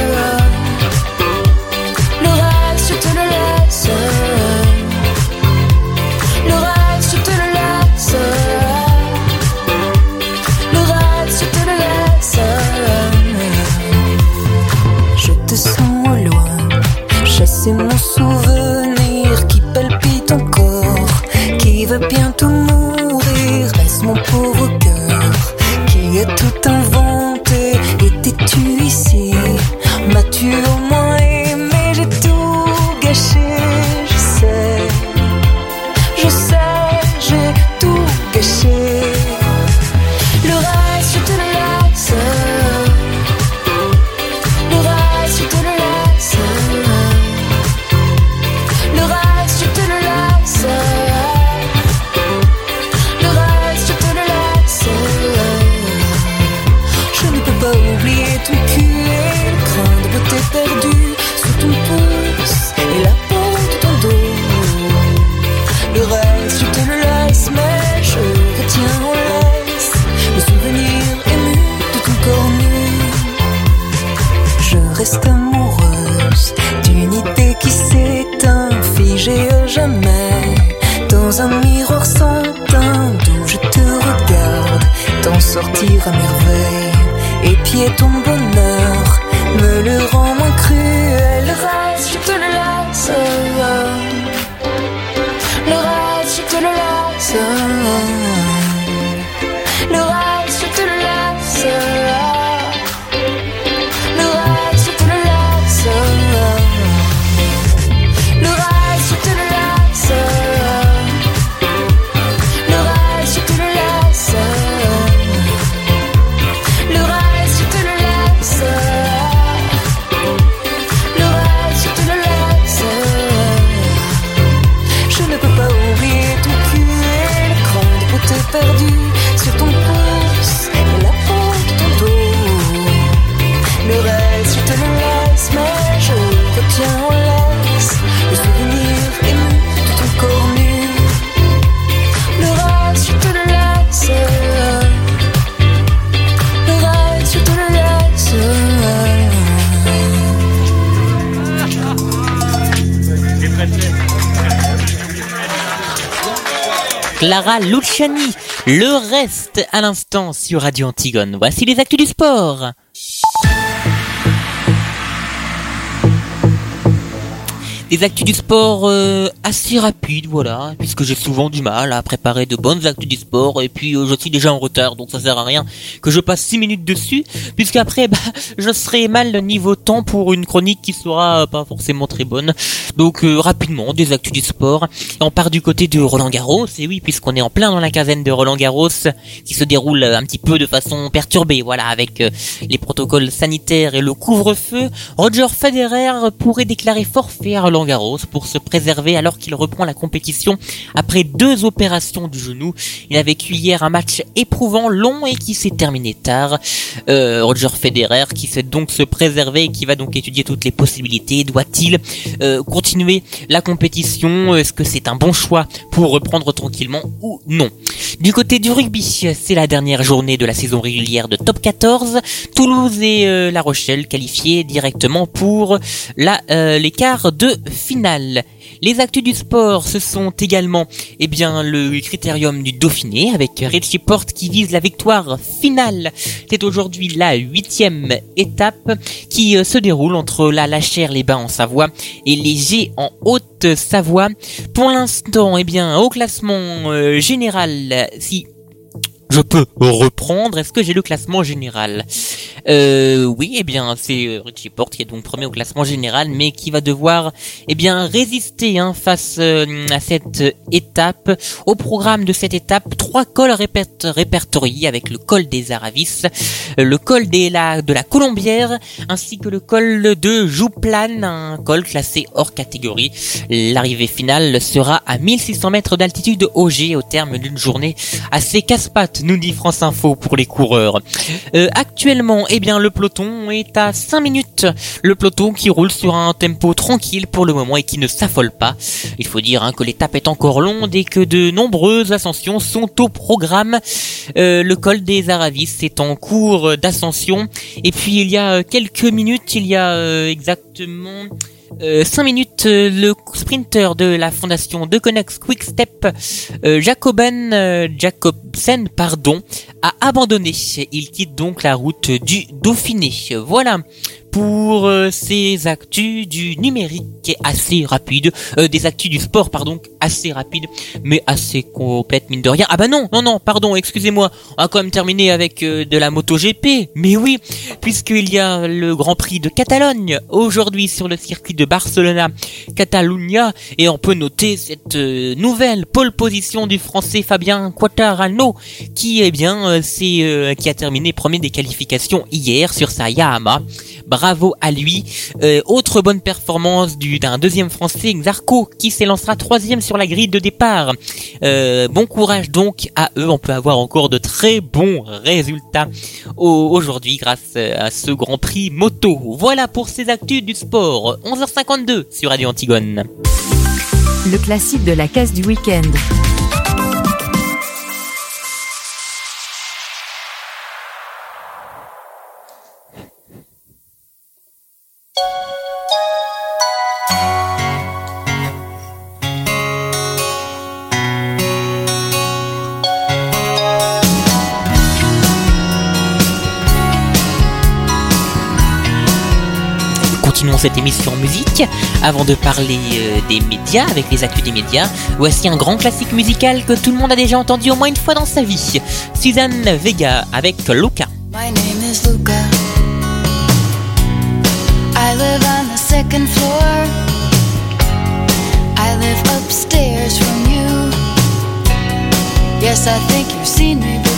À l'instant sur Radio Antigone. Voici les actus du sport. Des actus du sport euh, assez rapides, voilà, puisque j'ai souvent du mal à préparer de bonnes actus du sport, et puis euh, je suis déjà en retard, donc ça sert à rien que je passe 6 minutes dessus, puisqu'après, bah, je serai mal niveau temps pour une chronique qui sera euh, pas forcément très bonne. Donc euh, rapidement, des actus du sport. On part du côté de Roland Garros, et oui, puisqu'on est en plein dans la quinzaine de Roland Garros, qui se déroule euh, un petit peu de façon perturbée, voilà, avec euh, les protocoles sanitaires et le couvre-feu. Roger Federer pourrait déclarer forfait à Roland Garros pour se préserver alors qu'il reprend la compétition après deux opérations du genou. Il a vécu hier un match éprouvant, long et qui s'est terminé tard. Euh, Roger Federer qui souhaite donc se préserver et qui va donc étudier toutes les possibilités. Doit-il euh, continuer la compétition Est-ce que c'est un bon choix pour reprendre tranquillement ou non? Du côté du rugby, c'est la dernière journée de la saison régulière de Top 14. Toulouse et euh, La Rochelle qualifiés directement pour la euh, quarts de finale. Les actus du sport, ce sont également eh bien le critérium du Dauphiné avec Richie Porte qui vise la victoire finale. C'est aujourd'hui la huitième étape qui euh, se déroule entre la Lachère les Bains en Savoie et les G en Haute-Savoie. Pour l'instant, eh bien au classement euh, général, si je peux reprendre. Est-ce que j'ai le classement général euh, Oui, eh bien, c'est euh, Richie Porte qui est donc premier au classement général, mais qui va devoir, eh bien, résister hein, face euh, à cette étape. Au programme de cette étape, trois cols répert- répertoriés avec le col des Aravis, le col de la Colombière, ainsi que le col de Jouplane, un col classé hors catégorie. L'arrivée finale sera à 1600 mètres d'altitude au G au terme d'une journée assez casse-pattes, nous dit France Info pour les coureurs. Euh, actuellement, eh bien, le peloton est à 5 minutes. Le peloton qui roule sur un tempo tranquille pour le moment et qui ne s'affole pas. Il faut dire hein, que l'étape est encore longue et que de nombreuses ascensions sont au programme. Euh, le col des Aravis est en cours d'ascension. Et puis, il y a euh, quelques minutes, il y a exactement... 5 minutes, euh, le sprinter de la fondation de Connex Quick Step, euh, Jacoben euh, Jacobsen, pardon, a abandonné. Il quitte donc la route du Dauphiné. Voilà pour euh, ces actus du numérique assez rapide, euh, des actus du sport pardon assez rapide, mais assez complète mine de rien. Ah bah non, non non, pardon, excusez-moi, on va quand même terminer avec euh, de la moto GP. Mais oui, puisqu'il y a le Grand Prix de Catalogne aujourd'hui sur le circuit de Barcelona, Catalunya, et on peut noter cette euh, nouvelle pole position du Français Fabien Quattarano, qui eh bien c'est qui a terminé premier des qualifications hier sur sa Yamaha. À lui. Euh, autre bonne performance du d'un deuxième Français, Zarco, qui s'élancera troisième sur la grille de départ. Euh, bon courage donc à eux. On peut avoir encore de très bons résultats au- aujourd'hui grâce euh, à ce Grand Prix moto. Voilà pour ces actus du sport. 11h52 sur Radio Antigone. Le classique de la case du week-end. cette émission musique. Avant de parler euh, des médias, avec les actus des médias, voici un grand classique musical que tout le monde a déjà entendu au moins une fois dans sa vie. Suzanne Vega avec Luca. I live upstairs from you. Yes, I think you've seen me before.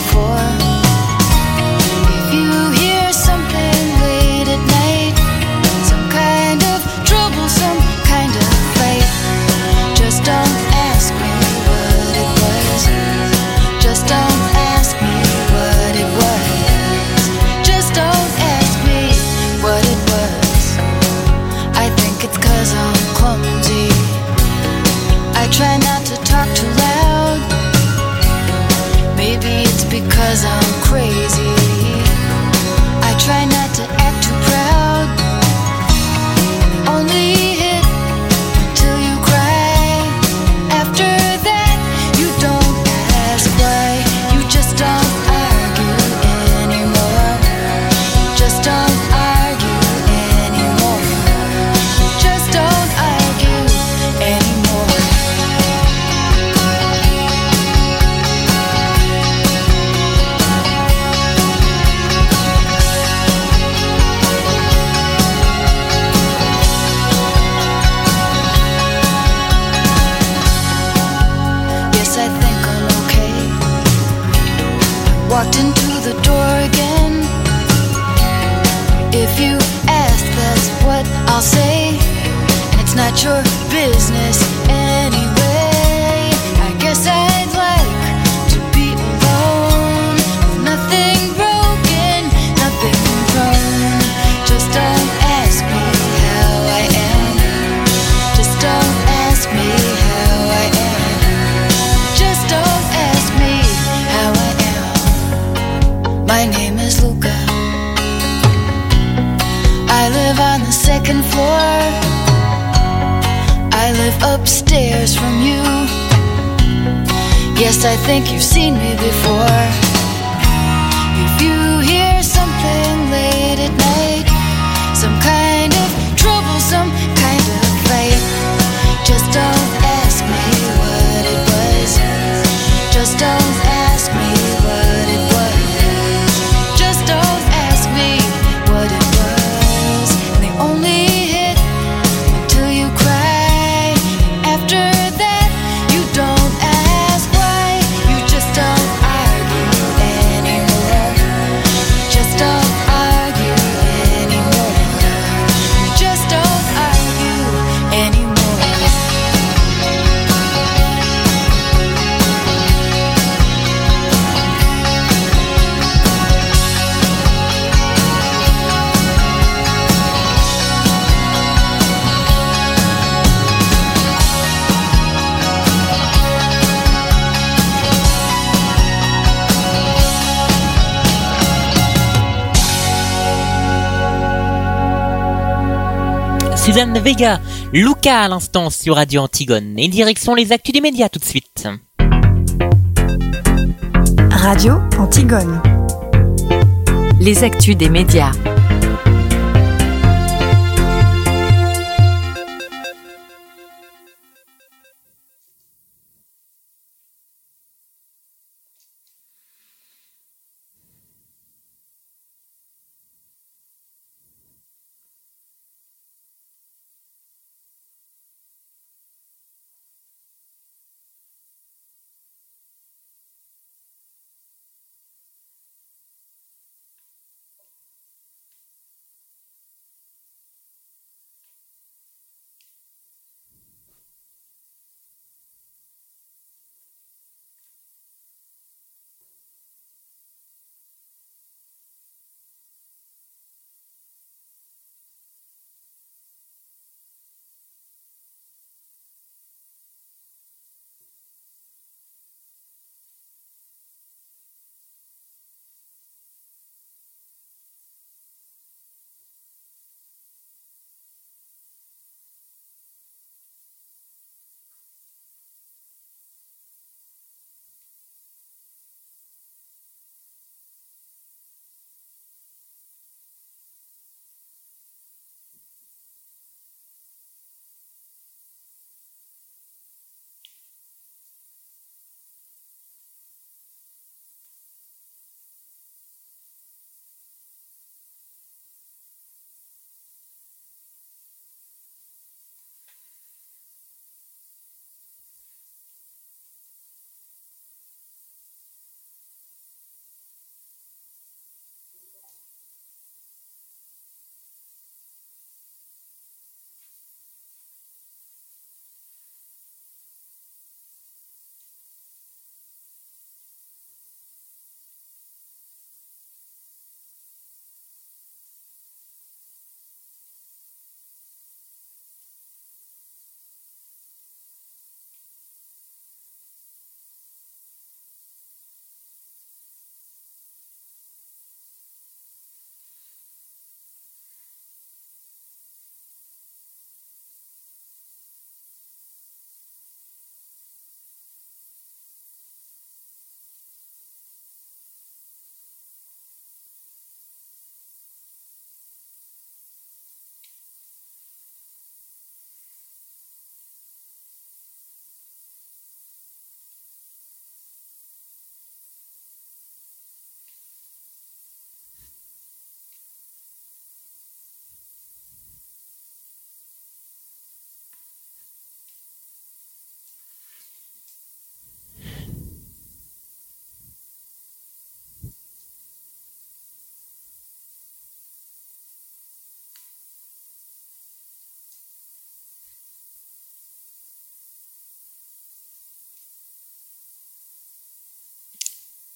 Luca à l'instant sur Radio Antigone. Et direction les actus des médias tout de suite. Radio Antigone. Les actus des médias.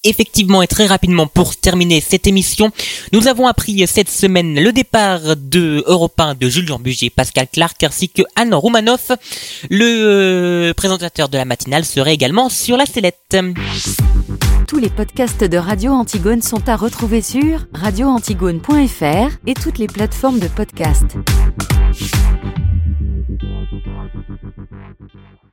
Effectivement et très rapidement pour terminer cette émission, nous avons appris cette semaine le départ de Europe 1 de Julien Bugier, Pascal Clark ainsi que Anne Roumanoff. Le euh, présentateur de la matinale serait également sur la sellette. Tous les podcasts de Radio Antigone sont à retrouver sur radioantigone.fr et toutes les plateformes de podcast.